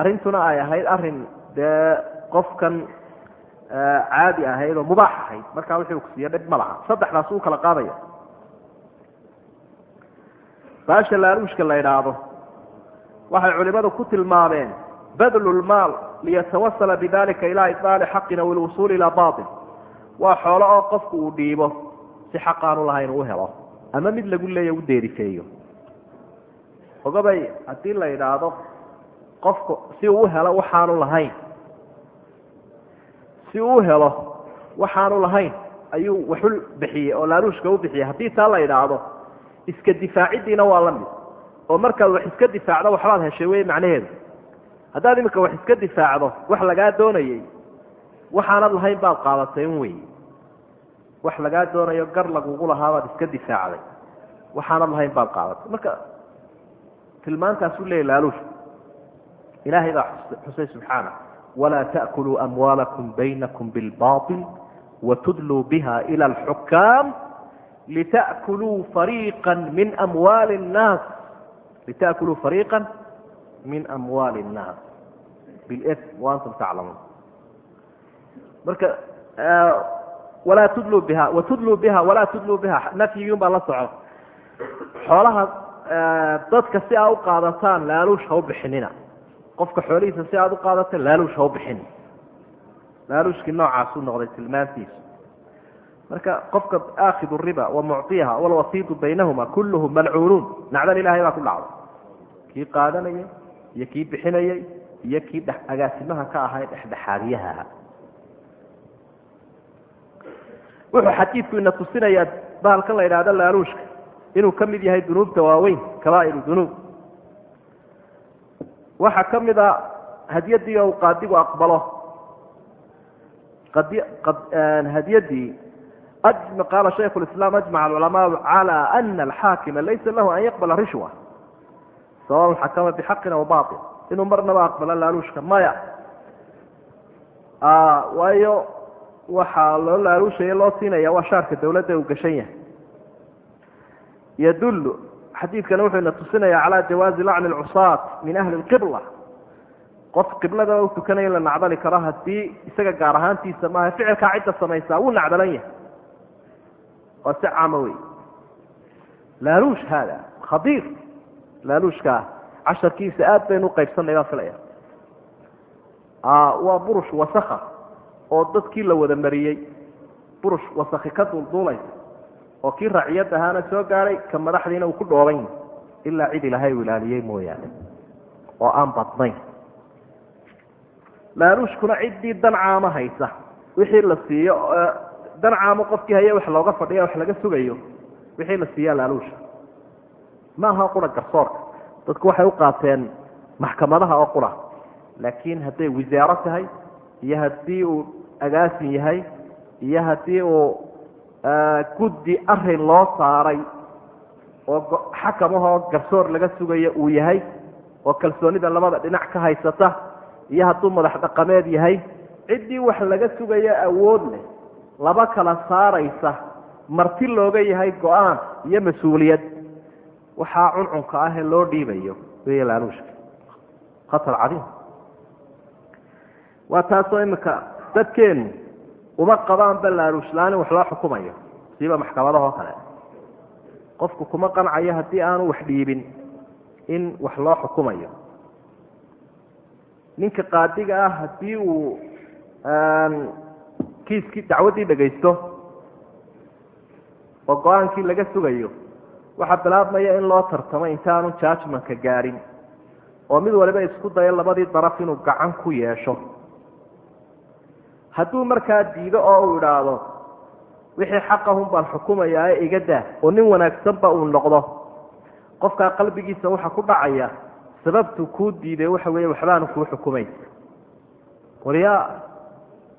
Arrintuna ay ahayd arrin dee qofkan caadi ahayd oo mubaax ahayd. Markaa wixii ku siiya dhib ma laha. Saddexdaas uu kala qaadaya. Baasha laaluushka la idhaahdo waxay culimadu ku tilmaameen badlu lmaal liyatawasala bidalika ilaa ibaali xaqin aw ilwusuuli ilaa bail waa xoolo oo qofku uu dhiibo si xaq aanu lahayn uu helo ama mid lagu leeya u deerifeeyo ogabay haddii la idhaahdo qofku si uu helo waxaanu lahayn. Si uu helo waxaanu lahayn ayuu waxu bixiyey oo laaluushka u bixiyey haddii taa la idhaahdo iska difaaciddiina waa la mid. Oo markaad wax iska difaacdo waxbaad heshay wey macnaheedu? Haddaad iminka wax iska difaacdo wax lagaa doonayey waxaanad lahayn baad qaadateen wey wax lagaa doonayo gar lagugu lahaabaad iska difaacday. waxaanad lahayn baad qaadatay marka tilmaantaasu leeyay laaluush. ilaahay baa xusay subxaana walaa ta'kuluu amwaalakum baynakum bilbaail watudluu biha ila alxukaam litaakuluu ariiqa min amwaali nnaas litaakuluu fariiqa min amwaali nnaas bilim waantum taclamuun marka walaa tudluu biha watudluu biha walaa tudluu biha nafyigii un baa la soco. Xoolaha dadka si aa u qaadataan laaluush ha u bixinina. Qofka xoolihiisa si aad u qaadata laaluush ha u bixini laaluushkii noocaasuu noqday tilmaantiisu marka qofka aakhidu riba wa mucطiha walwasiidu baynahuma kulluhum malcuunuun. Nacdan ilahay baa ku dhacday. Kii qaadanayay iyo kii bixinayey iyo kii agaasimaha ka ahaa dhexdhexaadiyaha wuxuu xadiidku ina tusinayaa bahalkan la idhaahdo laaluushka inuu ka mid yahay dunuubta waaweyn kabaa'iru dunuub. Waxaa ka mid a hadyaddii ou qaadigu aqbalo. Hadyaddii qaala shaykhu lislaam ajmaca alculamaau cala ana alxaakima laysa lahu an yaqbala rishwa. Sawaun xakama bixaqin aw bail inuu marnaba aqbalo laaluushka maya. Waayo waxaa loo laaluushaya loo siinaya waa shaarka dawladda uu gashan yahay. Yadullu xadiidkani wuxuu ina tusinaya calaa jawaazi lacni lcusaat min ahli lqibla qof qiblada u tukanaya la nacdali karo haddii isaga gaar ahaantiisa maaha ficilkaa cidda samaysaa wuu nacdalan yahay. Waa si caama wey laaluush haada khadiir. Laaluushkaa casharkiisa aad baynu uqaybsanay baan filaya. Waa burush wasaka oo dadkii la wada mariyey. Burush wasaki ka duulduulaysa oo kii raciyad ahaana soo gaaray ka madaxdiina uu ku dhooban ilaa cid ilaahay uu ilaaliyey mooyaane. Oo aan badnayn. Laaluushkuna ciddii dan haysa. Wixii la siiyo dan caamo qofkii haye wax looga fadhiya wax laga sugayo. Wixii la siiya laaluusha. Ma qura garsoorka. Dadku waxay u qaateen maxkamadaha oo qura. Laakiin hadday wisaaro tahay iyo haddii uu agaasin yahay iyo haddii uu guddi arrin loo saaray oo xakamahoo garsoor laga sugayo uu yahay oo kalsoonida labada dhinac ka haysata iyo hadduu madax dhaqameed yahay ciddii wax laga sugayo awood leh laba kala saaraysa marti looga yahay go'aan iyo mas'uuliyad. Waxaa cuncunka ah ee loo dhiibayo wey laaluushka. Khatar cadiim waa taasoo imika dadkeenu uma qabaanba laaluushlaan in wax loo xukumayo. Siiba maxkamadahoo kale. Qofku kuma qancayo haddii aanu wax dhiibin in wax loo xukumayo. Ninka qaadiga ah haddii uu kiiskii dacwaddii dhagaysto oo go'aankii laga sugayo waxaa bilaabmaya in loo tartamo intaanu judgmentka gaadhin oo mid waliba isku dayo labadii daraf inuu gacan ku yeesho hadduu markaa diido oo uu idhaahdo wixii xaqahun baan xukumayaa ee iga daa oo nin wanaagsanba uu noqdo. Qofkaa qalbigiisa waxa ku dhacaya sababtu kuu diiday waxa weeye waxbaanu kuu xukumay. Waryaa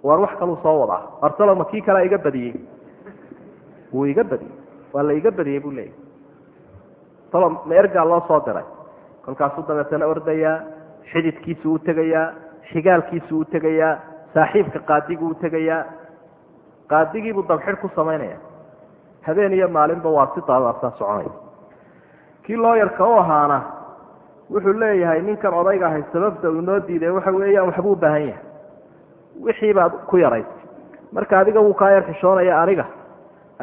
waar wax kaluu soo wadaa? Arsaloma kii kalea iga badiyey? Wuu iga badiyey. Waa la iga badiyey buu leeyahy salo ma ergaa loo soo diray? Kolkaasuu dabeetana ordayaa xididkiisu u tegayaa xigaalkiisu u tegayaa saaxiibka qaadiguu u tegayaa qaadigiibuu dabxidh ku samaynaya habeen iyo maalinba waa si daadaasaa soconaya kii looyarka u ahaana wuxuu leeyahay ninkan odayga ahay sababta uu noo diiday waxa weeyaan waxbuu baahan yahay. Wixii baad ku yaraysay marka adiga wuu kaa yar xishoonaya aniga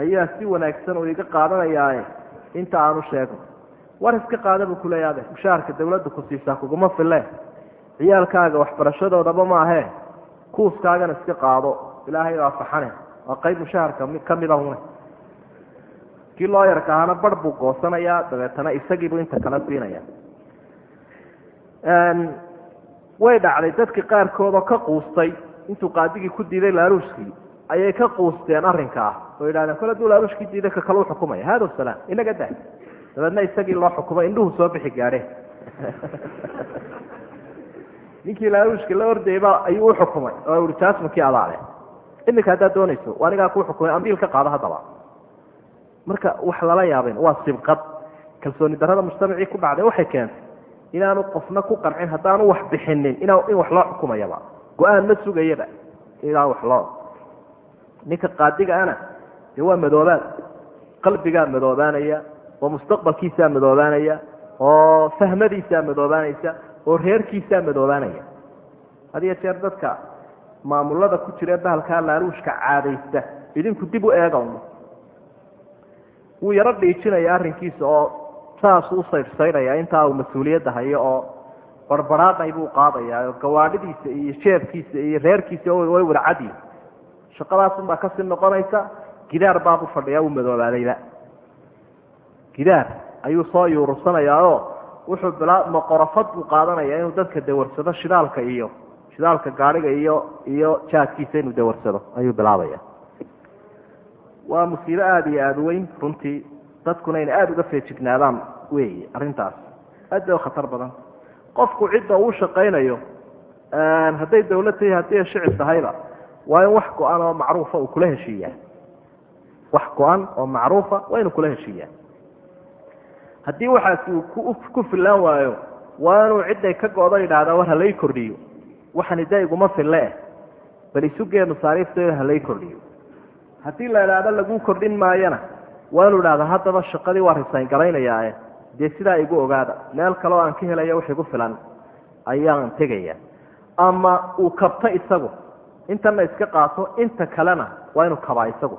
ayaa si wanaagsan uu iga qaadanayaae inta aanu sheegno war iska qaada buu kuleeya ade mushaharka dawladda ku siisaa kuguma fille ciyaalkaaga waxbarashadoodaba maahee kuuskaagana iska qaado. Ilaahay waa faxane. Waa qayb mushaharka kamida une kii looyarka ahaana bar buu goosanayaa dabeetana isagiibuu inta kala siinaya way dhacday. Dadki qaarkood oo ka quustay intuu qaadigii ku diiday laaluuskii ayay ka quusteen arrinka ah. Oo yidhahdeen kole aduu laaluushkii diiday ka kale u xukumaya. Hada salaam. Inaga dah dabeedna isagii loo xukumay indhuhu soo bixi gaadheen ninkii laaluushka la ordayba ayuu uxukumay oo i taas makii adaale iminka haddaad doonayso anigaa kuu xukumay ambiil ka qaado haddaba. Marka wax lala yaabeen waa sibqad. Kalsooni darada mujtamacii ku dhacday waxay keentay inaanu qofna ku qancin haddaanu wax bixinin in in wax loo xukumayaba. Go'aan ma sugayaba inaan wax loo. Ninka qaadigaana dee waa madoobaan. Qalbigaa madoobaanaya oo mustaqbalkiisaa madoobaanaya oo fahmadiisaa madoobaanaysa oo reerkiisaa madoobaanaya had iyo jeer dadka maamulada ku jira bahalkaa laaluushka caadaysta idinku dib u eega wuu yaro dhiijinaya arrinkiisa oo saasuu usaydhsaydhaya intaa uu mas'uuliyadda hayo oo barbaraaqay buu qaadayaa gawaadhidiisa iyo jeebkiisa iyo reerkiisa way wada cadyi shaqadaasunbaa ka sii noqonaysa gidaar baabu fadhiyaa uu madoobaadayba. Gidaar ayuu soo yuurursanayaa oo wuxuu bilaa maqorofad buu qaadanaya inuu dadka dawarsado shidaalka iyo shidaalka gaadhiga iyo iyo jaadkiisa inuu dawarsado ayuu bilaabaya. Waa musiibo aada iyo aada weyn runtii dadkuna inay aada uga feejignaadaan wey arrintaas. Aad bay khatar badan. Qofku cidda uu shaqaynayo hadday dawlad tahay haddii shicib tahayba waa in wax go-an oo macruufa uu kula heshiiyaa. Wax go-an oo macruufa waa inuu kula heshiiyaa haddii waxaasi uu ku filaan waayo waa inuu cidday ka go-do yidhaahdaa war halay kordhiyo. Waxani da iguma fille bal isugee masaariifteeda halay kordhiyo. Haddii la idhaahdo laguu kordhin maayana waa inuu idhahda haddaba shaqadii waa risayn garaynayaae dee sidaa igu ogaada meel kale oo aan ka helaya wax igu filan ayaan tegaya ama uu kabto isagu intana iska qaato inta kalena waa inuu kabaa isagu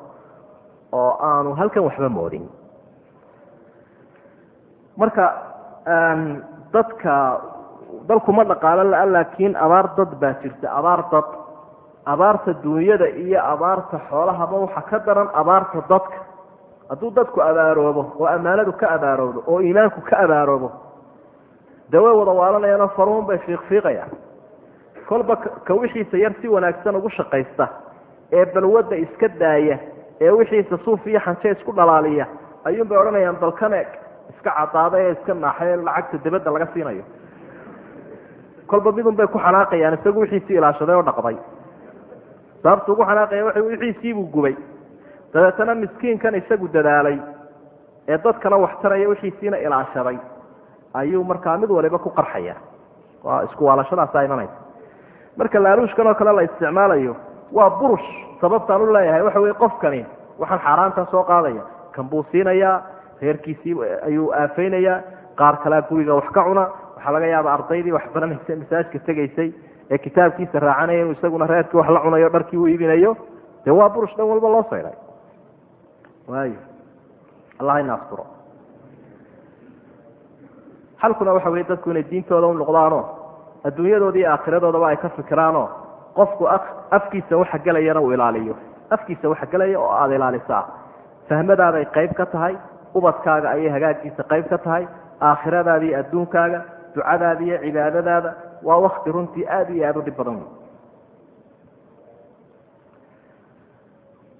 oo aanu halkan waxba moodin marka dadka dalkuma dhaqaalo la laakiin abaar dad baa jirta. Abaar dad. Abaarta duunyada iyo abaarta xoolahaba waxa ka daran abaarta dadka. Hadduu dadku abaaroobo oo ammaanadu ka abaaroobo oo iimaanku ka abaaroobo dee way wada waalanayaan oo faruun bay fiiqfiiqayaan kolba ka wixiisa yar si wanaagsan ugu shaqaysta ee balwadda iska daaya ee wixiisa suuf iyo isku dhalaaliya ayuunbay odhanayaan dalkane iska cadaada ee iska naaxay lacagta dibadda laga siinayo. Kolba midun bay ku xanaaqayaan isagu wixiisii ilaashaday oo dhaqday. Sababtu ugu xanaaqaya wa wixiisiibuu gubay. Dabeetana miskiinkan isagu dadaalay ee dadkana waxtaraya wixiisiina ilaashaday. Ayuu markaa mid waliba ku qarxaya. Waa isku waalashadaasa imanaysa. Marka laaluushkan oo kale la isticmaalayo waa burush sababtaan u leeyahay. Waxa wey qofkani waxaan xaaraanta soo qaadaya. Kan buu siinayaa reerkiisii ayuu aafeynayaa qaar kalea guriga wax ka cuna. Waxaa laga yaaba ardaydii wax baranaysa masaajka tegaysay ee kitaabkiisa raacanaya inuu isaguna reerkii wax la cunayo dharkii u iibinayo. Dee waa burush dhan walba loo sayday waayo. Allah ina asturo. Xalkuna waxa wey dadku inay diintooda u noqdaanoo adduunyadooda iyo aakhiradoodaba ay ka fikiraanoo qofku afkiisa waxa gelayana uu ilaaliyo. Afkiisa waxa gelaya oo aada ilaalisaa. Fahmadaaday qayb ka tahay ubadkaaga ayay hagaaggiisa qayb ka tahay aakhiradaada iyo adduunkaaga ducadaada iyo cibaadadaada waa wakti runtii aada iyo aada u dhib badan wey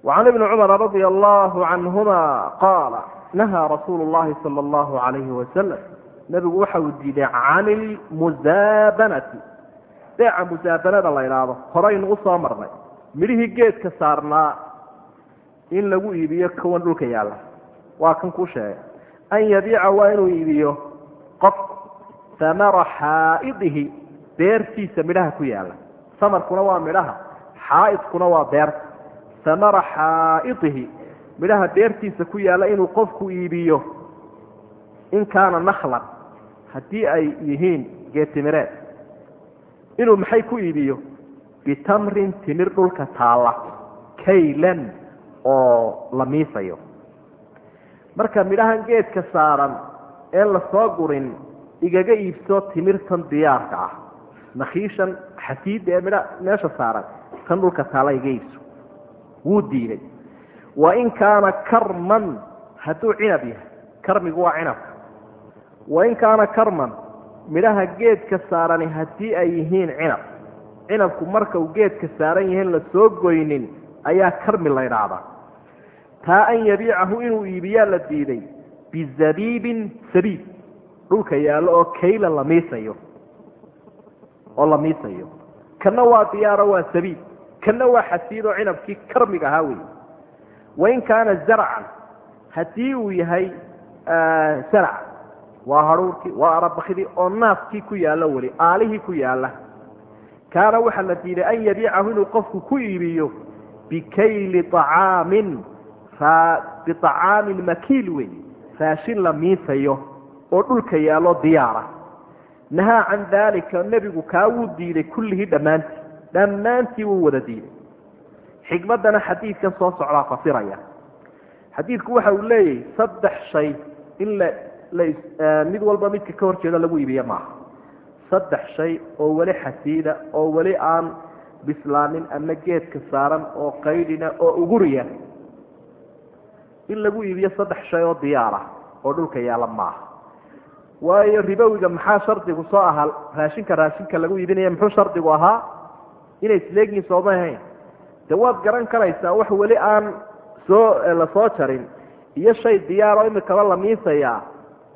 وعن بن cمر رضي الله عنهma qاaل نahى رasuuل اللhi صلى الله عليه وسلم نbigu waxa uu diiday can اlmuزaabanati beeca musaabanada la idhaahdo horaynu usoo marnay midhihii geedka saarnaa in lagu iibiyo kuwan dhulka yaala waa kan ku sheegay. An yabiica waa inuu iibiyo qof samara xaa'idihi beertiisa midhaha ku yaalla samarkuna waa midhaha xaaidkuna waa beerta samara xaa'idihi midhaha beertiisa ku yaalla inuu qofku iibiyo in kaana naklan haddii ay yihiin geetimireed inuu maxay ku iibiyo? Bitamrin timir dhulka taalla kaylan oo la miisayo marka midhahan geedka saaran een la soo gurin igaga iibso timirtan diyaarka ah. Nakiishan xasiida ee midha meesha saaran tan dhulka taala iga iibso wuu diiday. Wain kaana karman hadduu cinab yahay. Karmigu waa cinabka wain kaana karman midhaha geedka saarani haddii ay yihiin cinab. Cinabku marka uu geedka saaran yahay la soo goynin ayaa karmi la ydhaahdaa taa an yabiicahu inuu iibiyaa la diiday bizabiibin sabiib. Dhulka yaallo oo kayla la miisayo. Oo la miisayo. Kana waa diyaaro waa sabiib. Kana waa xasiid cinabkii karmiga ahaa wey wain kaana zarcan haddii uu yahay zarc waa haruurkii waa arabakidii oo naaskii ku yaalla weli aalihii ku yaalla. Kaana waxaa la diiday an yabiicahu inuu qofku ku iibiyo bikayli acaamin biacaamin makiil wey raashin la miisayo oo dhulka yaallo diyaara. Nahaa can daalika nebigu kaa wuu diiday kullihii dhammaantii. Dhammaantii wuu wada diiday. Xikmaddana xadiidkan soo socdaa fasiraya. Xadiidku waxa uu leeyahay saddex shay in la mid walba midka ka hor lagu iibiye maaha. Saddex shay oo weli xasiida oo weli aan bislaanin ama geedka saaran oo qaydhina oo uguriya in lagu iibiyo saddex shay oo diyaara oo dhulka yaalla maaha waayo ribowiga maxaa shardigu soo ahaa? Raashinka raashinka lagu iibinaya muxuu shardigu ahaa? Inay isleegyiin sooma ahayn. De waad garan karaysaa wax weli aan soo la soo jarin iyo shay diyaar oo imikaba la miisayaa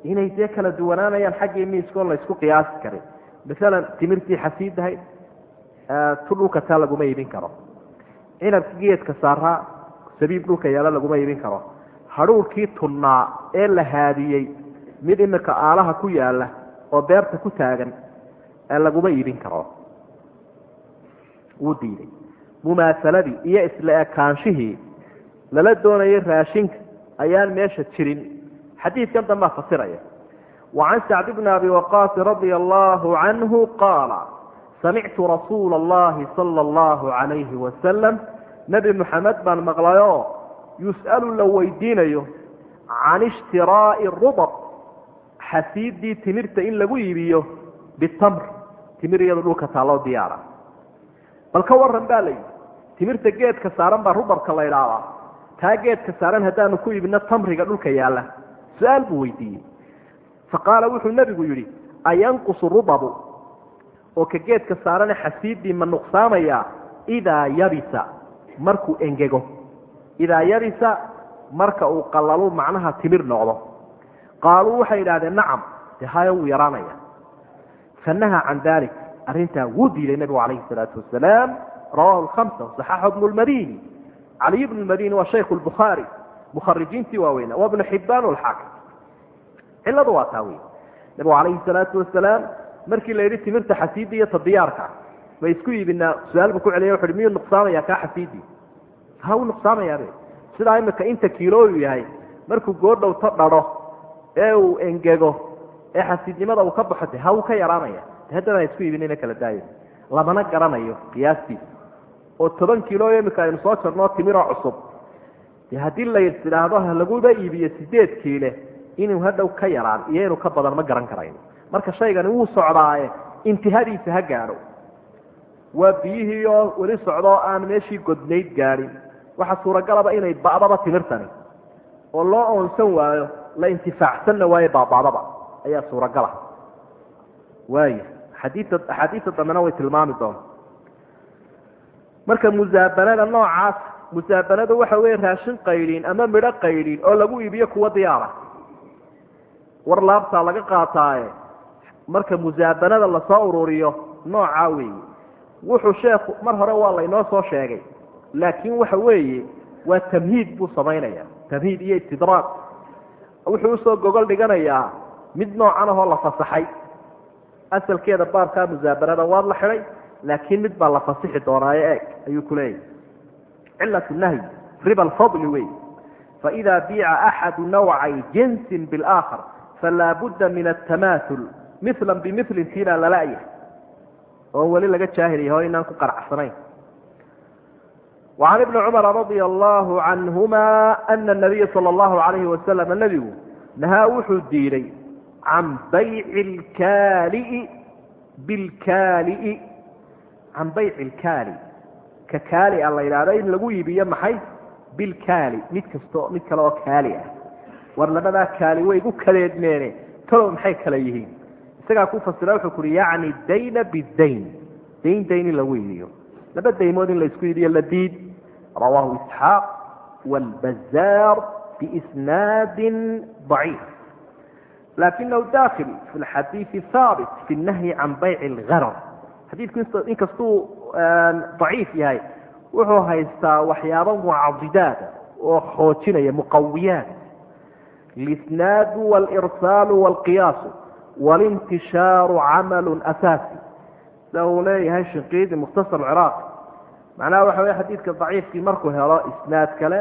inay dee kala duwanaanayaan xaggii miiskoon la isku qiyaasi karin. Masalan timirtii xasiidahayd tu dhulka taa laguma iibin karo. Cinabki geedka saaraa sabiib dhulka yaalla laguma iibin karo hadhuurkii tunnaa ee la haadiyey mid imika aalaha ku yaalla oo beerta ku taagan laguma iibin karo. Wuu diiday. Mumaasaladii iyo isla ekaanshihii lala doonayay raashinka ayaan meesha jirin. Xadiidkan dambaa fasiraya. Wacan sacd bni abi waqaasi radia allahu canhu qaala samictu rasuula allahi sala allahu calayhi wasalam nebi moxamed baan maqlayoo yus'alu la weydiinayo can ishtiraa'i rubab xasiidii timirta in lagu iibiyo bitamr timir iyado dhulka taalloo diyaara. Bal ka waran baa la yidhi timirta geedka saaran baa rubabka la idhaahdaa taa geedka saaran haddaanu ku iibino tamriga dhulka yaalla. Su'aal buu weydiiyey. Fa qaala wuxuu nebigu yidhi ayanqusu rubabu? oo ka geedka saarane xasiidii ma nuqsaamayaa idaa yabisa markuu engego idaa yabisa marka uu qallalu macnaha timir noqdo qaaluu waxay idhahdeen nacam de haya wuu yaraanaya fanaha can dalik arrintaa wuu diiday nebigu calayhi salaatu wasalaam rawahu lhamsa saxaxu bnu lmadini caliy bnu lmadini waa shaykhu lbukhaari mukharijiintii waaweyna waa bnu xibaan alxaakim cilladu waa taa wey nebigu calayhi salaatu wasalaam markii la yidhi timirta xasiidi iyo tadiyaarka ma isku iibinaa su'aal buu ku celiya wuxu uhi miyuu nuqsaamaya kaa xasiidii ha wuu nuqsaamayabe sidaa imika inta kiilooyu yahay markuu goodhow ta dhadho ee uu engego ee xasiidnimada uu ka baxo de ha wuu ka yaraanaya haddana isku iibinayna kala daayo. Lamana garanayo qiyaastiisa oo toban kiilo imika aynu soo jarnoo timiroo cusub. De haddii la tidhaahdo ha laguba iibiyo sideed kiile inuu hadhow ka yaraan iyo inuu ka badan ma garan karayno marka shaygani wuu socdaaye intihadiisa ha gaadho waa biyihii oo weli socdoo aan meeshii godnayd gaadhin waxaa suuragalaba inay ba'daba timirtani. Oo loo oonsan waayo la intifaacsanna waayo baaba'daba ayaa suuragala waaya xadiia axaadiista dambena way tilmaami doonta marka musaabanada noocaas musaabanadu waxa weeye raashin qaydhiin ama midho qaydhiin oo lagu iibiyo kuwa diyaara. War laabtaa laga qaataaye. Marka musaabanada la soo ururiyo noocaa weeye. Wuxuu sheekhu mar hore waa laynoo soo sheegay laakiin waxa weeye waa tamhiid buu samaynaya tamhiid iyo istidraad wuxuu u soo gogol dhiganayaa mid noocan ahoo la fasaxay. Asalkeeda baabkaa musaabanada waad la xidhay laakiin mid baa la fasixi doonaayo eeg ayuu ku leeyahy cilat nahyi riba alfadli wey faida biica axadu nawcay jinsin biاlaakhar falaa budda min atamaaul mila bimilin tiibaa lala'ya oo weli laga jaahilaya oo inaan ku qanacsanayn وعن بن cمر رضي الله عنهma أن النبي صلى الله عليه وسلم نبgu نahاa wuxuu diiday can bayci lkaali'i bilkaali'i can bayci lkaali ka kaali a la yidhahdo in lagu iibiyo maxay bilkaali mid kasto mid kale oo kaali ah war labadaa kaali way gu kaleedmeene talow maxay kale yihiin isagaa ku fasira wuxuu kuhi yacni dayna bidayn dayn dayn in lagu iibiyo laba daymood in la isku iibiyo la diid rawaahu isxaaq wاlbazaar biisnaadi ضaciif lakinahu dakil fi lxadiidi haabit fi nahyi can bayci اlgarar xadiidku inkastuu daciif yahay wuxuu haystaa waxyaabo mucadidaada oo xoojinaya muqawiyaat lisnaadu wاlirsaalu wاlqiyaasu wاlintishaaru camalu asaasi sida uu leeyahay shinqiidi mukhtasar ciraaq macnaha waxa wey xadiidka daciifkii markuu helo isnaad kale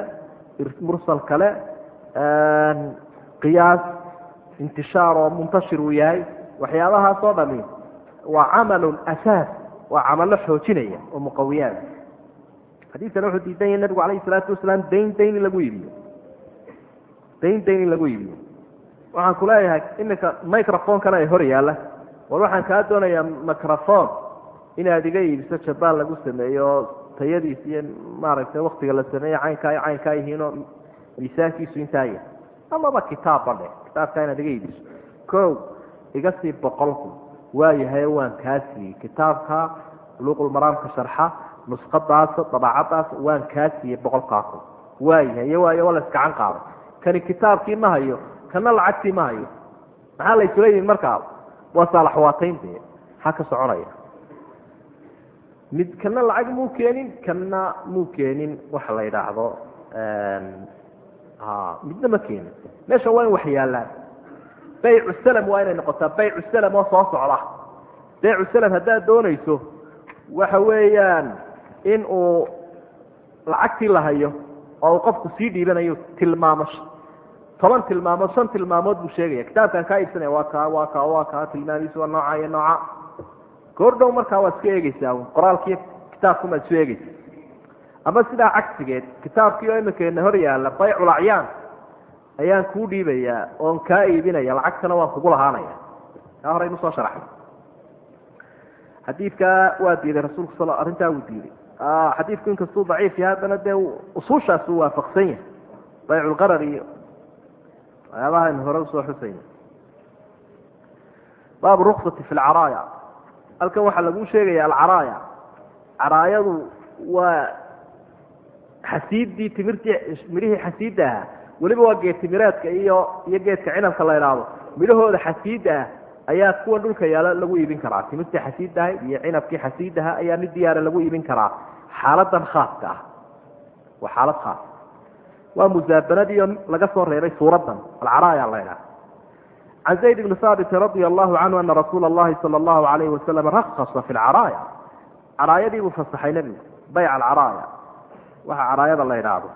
mursal kale qiyaas intishaar oo muntashir uu yahay waxyaabahaas oo dhami waa camalu asaas waa camallo xoojinaya oo muqawiyaad xadiidkana wuxuu diidan yahay nabigu alayh salaatu wasalaam dayn dayn in lagu iibiyo dayn dayn in lagu iibiyo waxaan ku leeyahay iminka microphone-kana ay hor yaalla. War waxaan kaa doonayaa microphone inaad iga iibiso jabaan lagu sameeyo tayadiis iyo maaragtay waktiga la sameeye caynkaa caynkaa yihiinoo miisaankiisu intaa yahay amaba kitaabba dheh kitaabkaa inaad iga iibiso ko iga sii boqolku waayahay waan kaa kitaabka buluuqulmaraamka sharxa nusqadaas dabaacadaas waan kaa siiyey boqolkaaku waayahay iyo waayo waa la iskacan qaaday kani kitaabkii ma hayo kana lacagtii ma hayo. Maxaa la isula yihiin markaa? Waa saalaxwaatayn dee. Maxaa ka soconaya mid kana lacag muu keenin kana muu keenin waxa la yidhaahdo midna ma keenin. Meesha waa in wax yaallaan baycu salam waa inay noqotaa. Baycu salam oo soo socda. Baycu salam haddaad doonayso waxa weeyaan in uu lacagtii la hayo oo uu qofku sii dhiibanayo tilmaamo toban tilmaamood shan tilmaamood buu sheegaya. Kitaabkan kaa iibsanaya waa kaa waa kaa waa kaa tilmaamiisu waa nooca iyo nooca goordhow markaa waad iska eegeysaa qoraalkiiyo kitaabkumaad isu eegeysa ama sidaa cagsigeed kitaabkii oo imikeena hor yaalla baycul acyaan ayaan kuu dhiibayaa oon kaa iibinaya lacagtana waan kugu lahaanaya. Kaa horaynu soo sharaxnay xadiidkaa waa diiday rasuulku sal arrintaa wuu diiday. Xadiidku inkastuu daciif yahay haddana dee usuushaas uu waafaqsan yahay. Bayculqarar iyo waxyaabaha aynu hore u soo xusayna. Baabu ruksati fi lcaraaya halkan waxaa lagu sheegaya alcaraaya. Caraayadu waa xasiiddii timirtii midhihii xasiidda ahaa weliba waa geed timireedka iyo iyo geedka cinabka la idhaahdo midhahooda xasiidda ah ayaa kuwan dhulka yaalla lagu iibin karaa. Timirtii xasiidda ahayd iyo cinabkii xasiiddaha ayaa mid diyaara lagu iibin karaa. Xaaladan khaaska ah. Waa xaalad khaas. Waa musaabanadiio laga soo reebay suuradan alcaraaya la idhaha can zayd bni haabitin radia allahu canhu ana rasuula allahi sala allahu alayhi wasalam rakasa fi lcaraaya caraayadii buu fasaxay nebigu bayc alcaraaya waxa caraayada la idhaahdo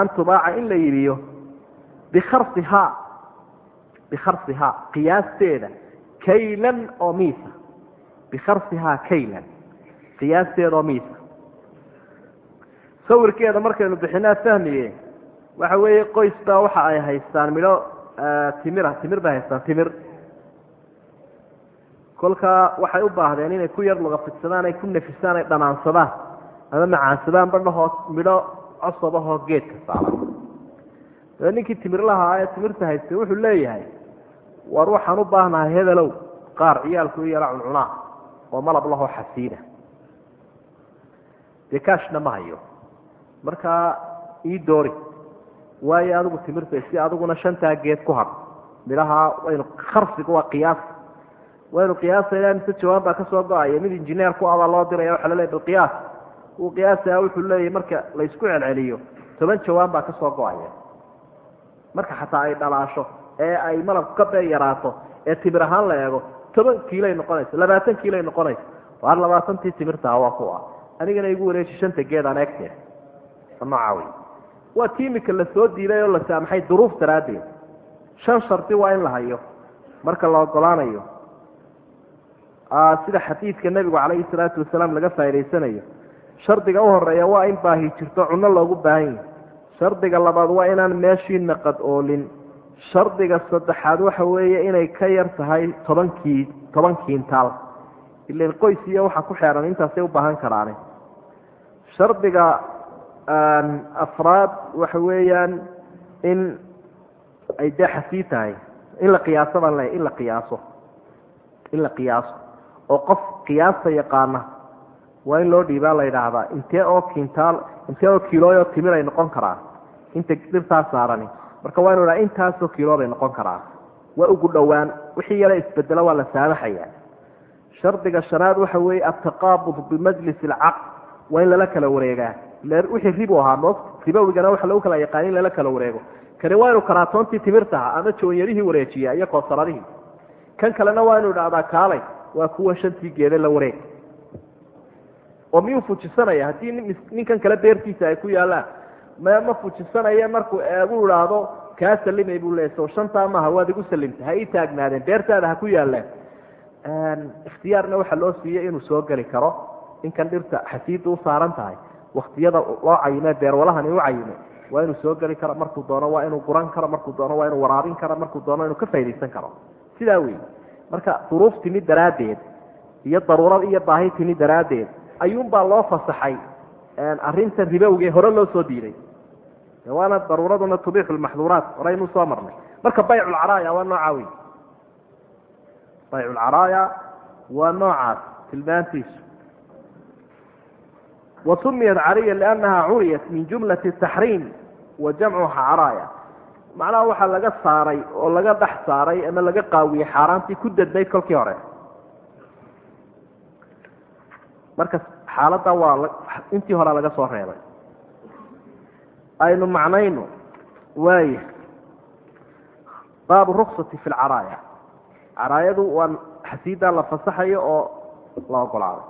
an tubaaca in la iibiyo bikarsihaa bikarsihaa qiyaasteeda kaylan oo miisa bikarsihaa kaylan qiyaasteeda oo miisa sawirkeeda markaynu bixinaa fahmiye waxa weeye qoys baa waxa ay haystaan midho timira timir bay haystaan timir. Kolkaa waxay u baahdeen inay ku yar luga fidsadaan ay ku nafisaan ay dhanaansadaan ama macaansadaan badhahoo midho cosabahoo geedka saaran. Dabe ninkii timirlahaa ee timirta haystay wuxuu leeyahay war waxaan u baahnahay hebelow qaar ciyaalku i yala cuncunaa oo malab lahoo xasiina. Dee kaashna ma hayo. Markaa ii doori waayo adigu timirta si adiguna shantaa geed ku hadh midhaha waynu karsiga waa qiyaas. Waynu qiyaasayna mise jawaan baa ka soo go'aya. Mid injineer ku abaa loo diraya waxa laleeya bilqiyaas uu qiyaasaya wuxuu leeyahy marka la isku celceliyo. Toban jawaan baa ka soo go'aya. Marka xataa ay dhalaasho ee ay malabku ka bee yaraato ee timir ahaan la eego toban kiilay noqonaysa labaatan kiilay noqonaysa. Waar labaatantii timirtaa waa kuwa anigana igu wareeji shanta geed aan egte noocawy waa tiimika la soo diiday oo la saamaxay duruuf daraaddeed. Shan shardi waa in la hayo marka la ogolaanayo sida xadiidka nebigu calayhi salaatu wasalaam laga faa'idaysanayo. Shardiga u horreeya waa in baahi jirto cunno loogu baahan yahay. Shardiga labaad waa inaan meeshii naqad oolin. Shardiga saddexaad waxa weeye inay ka yar tahay tobankii toban kiintaal. Ilan qoys iyo waxa ku xeeran intaasay u baahan karaane. Shardiga afraad waxa weeyaan in ay dee tahay. In la qiyaaso baan leeyahy in la qiyaaso. In la qiyaaso. Oo qof qiyaasta yaqaana waa in loo dhiibaa la yidhaahdaa intee oo kintaal intee oo kiilooyo timir ay noqon karaa inta dhirtaa saarani. Marka waa inu dhaha intaasoo kiiloo bay noqon karaa waa ugu dhowaan wixii yala isbedelo waa la saamaxaya shardiga shanaad waxa weeye altaqaabud bimajlis alcaqd waa in lala kala wareegaa wixii ribu ahaa mo ribowigana waxa lagu kala yaqaani in lala kala wareego. Kani waa inu karaatoontii timirtaha ama joonyarihii wareejiya iyo koosaradihii kan kalena waa inu idhahdaa kaalay waa kuwa shantii geede la wareeg. Oo miyuu fujisanaya haddii ninkan kale beertiisa ay ku yaallaan ma ma fujisanaya markuu eegu idhaahdo kaa salimay buu leeya so shantaa maaha waad igu salimta ha ii taagnaadeen beertaada ha ku yaallaan ikhtiyaarna waxaa loo siiyey inuu soo geli karo inkan dhirta xasiida u saaran tahay waktiyada loo cayime beerwalahani u cayime waa inuu soo geli karo markuu doono waa inuu guran karo markuu doono waa inuu waraabin karo markuu doono inuu ka faydaysan karo. Sidaa wey marka duruuf timi daraaddeed iyo daruurad iyo baahi timi daraaddeed ayuunbaa loo fasaxay arinta ribowge hore loo soo diiday. Waana daruuraduna tubixu lmaxduuraat horaynu soo marnay. Marka bayculcaraaya waa noocaa wey bayculcaraaya waa noocaas tilmaantiisu wa sumiyat cariya liannaha curiyat min jumlati taxriim wa jamcuha caraaya. Macnaha waxaa laga saaray oo laga dhex saaray ama laga qaawiyey xaaraantii ku dadnayd kolkii hore. Marka xaaladda waa intii horea laga soo reebay. Aynu macnayno waaya baabu ruksati fi lcaraaya caraayadu waa xasiidaa la fasaxayo oo la ogolaaday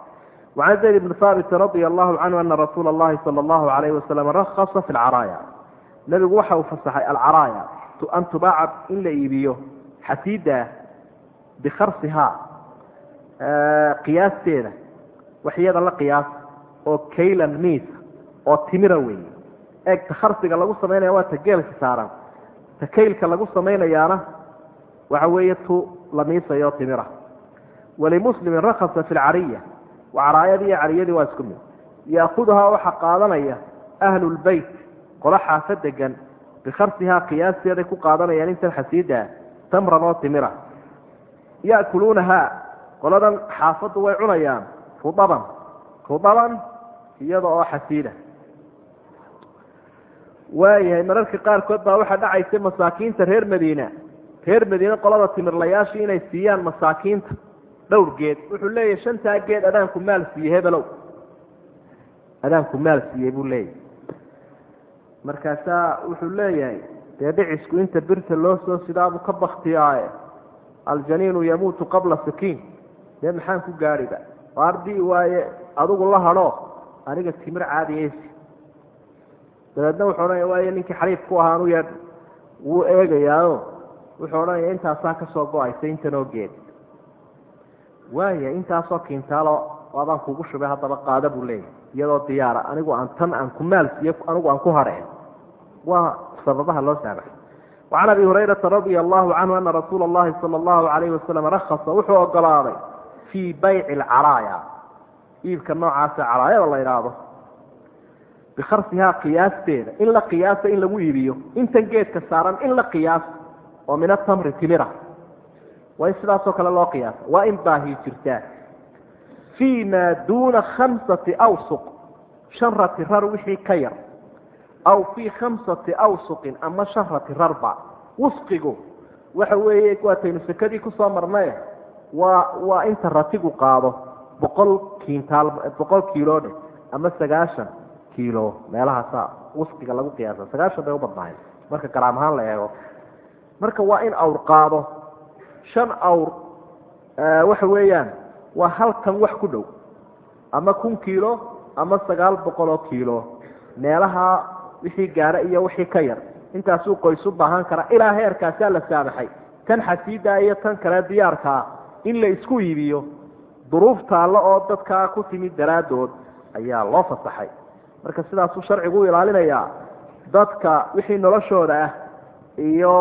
wacan zayd bni haabit radia allahu canhu ana rasuula allahi sala allahu alayhi wasalam rakasa fi lcaraaya nebigu waxa uu fasaxay alcaraaya an tubaaca in la iibiyo xasiidaa bikarsihaa qiyaasteeda waxyada la qiyaas oo kaylan miisa oo timira weeye eeg takarsiga lagu samaynaya waa ta geelka saaran ta kaylka lagu samaynayaana waxa weeye tu la miisayo timira walimuslimin rakasa fi lcariya caraayadii iyo cariyadii waa isku mid yaakuduhaa waxaa qaadanaya ahlu lbeyt qolo xaafa degan bikarsihaa qiyaasteeday ku qaadanayaan intan xasiidaa tamran oo timira ya'kuluunahaa qoladan xaafaddu way cunayaan rudaban rudaban iyada oo xasiida waayahay mararka qaarkood baa waxaa dhacaysa masaakiinta reer madiina reer madiine qolada timirlayaashii inay siiyaan masaakiinta dhowr geed. Wuxuu leeyahay shantaa geed adaanku maal siiyey hebelow adaanku maal siiyey buu leeyahay. Markaasaa wuxuu leeyahay dee dhicisku inta birta loo soo sidaabuu ka baktiyaaye aljaniinu yamuutu qabla sakiin. Dee maxaan ku gaadhiba ardii waaye adigu la hadho aniga timir caadiyeysi dabeedna wuxuu odhanaya waaye ninkii xariif ku ahaa anu yeedh wuu eegayaao wuxuu odhanaya intaasaa ka soo go'aysa intanoo geed waaya intaasoo kintaalo waabaan kugu shubay haddaba qaada buu leeyahay. Iyadoo diyaara anigu aan tan aan ku maal siiyo anigu aan ku hadheen waa sababaha loo saamaxay wacan abi hurayrata radia allahu canhu ana rasuula allahi sala allahu alayhi wasalam rakasa wuxuu ogolaaday fii bayci alcaraaya. Iibka noocaasa caraayada la idhaahdo bikarsihaa qiyaasteeda in la qiyaasa in lagu iibiyo. Intan geedka saaran in la qiyaas oo min atamri timira waa in sidaasoo kale loo qiyaasa waa in baahi jirtaa. Fii maa duuna khamsati awsuq. Shan rati rar wixii ka yar. Aw fii khamsati awsuqin ama shan rati rarba. Wusqigu waxa weeye waataynu sekadii ku soo marnaye waa waa inta ratigu qaado. Boqol kintaal boqol kiilodhe ama sagaashan kiilo. Meelahaasa wusqiga lagu qiyaasa. Sagaashan bay u badnahay marka garaam ahaan la eego. Marka waa in awr qaado shan awr waxa weeyaan waa halkan wax ku dhow. Ama kun kiilo ama sagaal boqol oo kiilo. Meelaha wixii gaara iyo wixii ka yar. Intaasuu qoys u baahan karaa ilaa heerkaasaa la saamaxay. Tan xasiida iyo tan kale diyaarkaa in la isku iibiyo. Duruuf taallo oo dadkaa ku timid daraaddood ayaa loo fasaxay. Marka sidaasuu sharcigu ilaalinayaa dadka wixii noloshooda ah iyo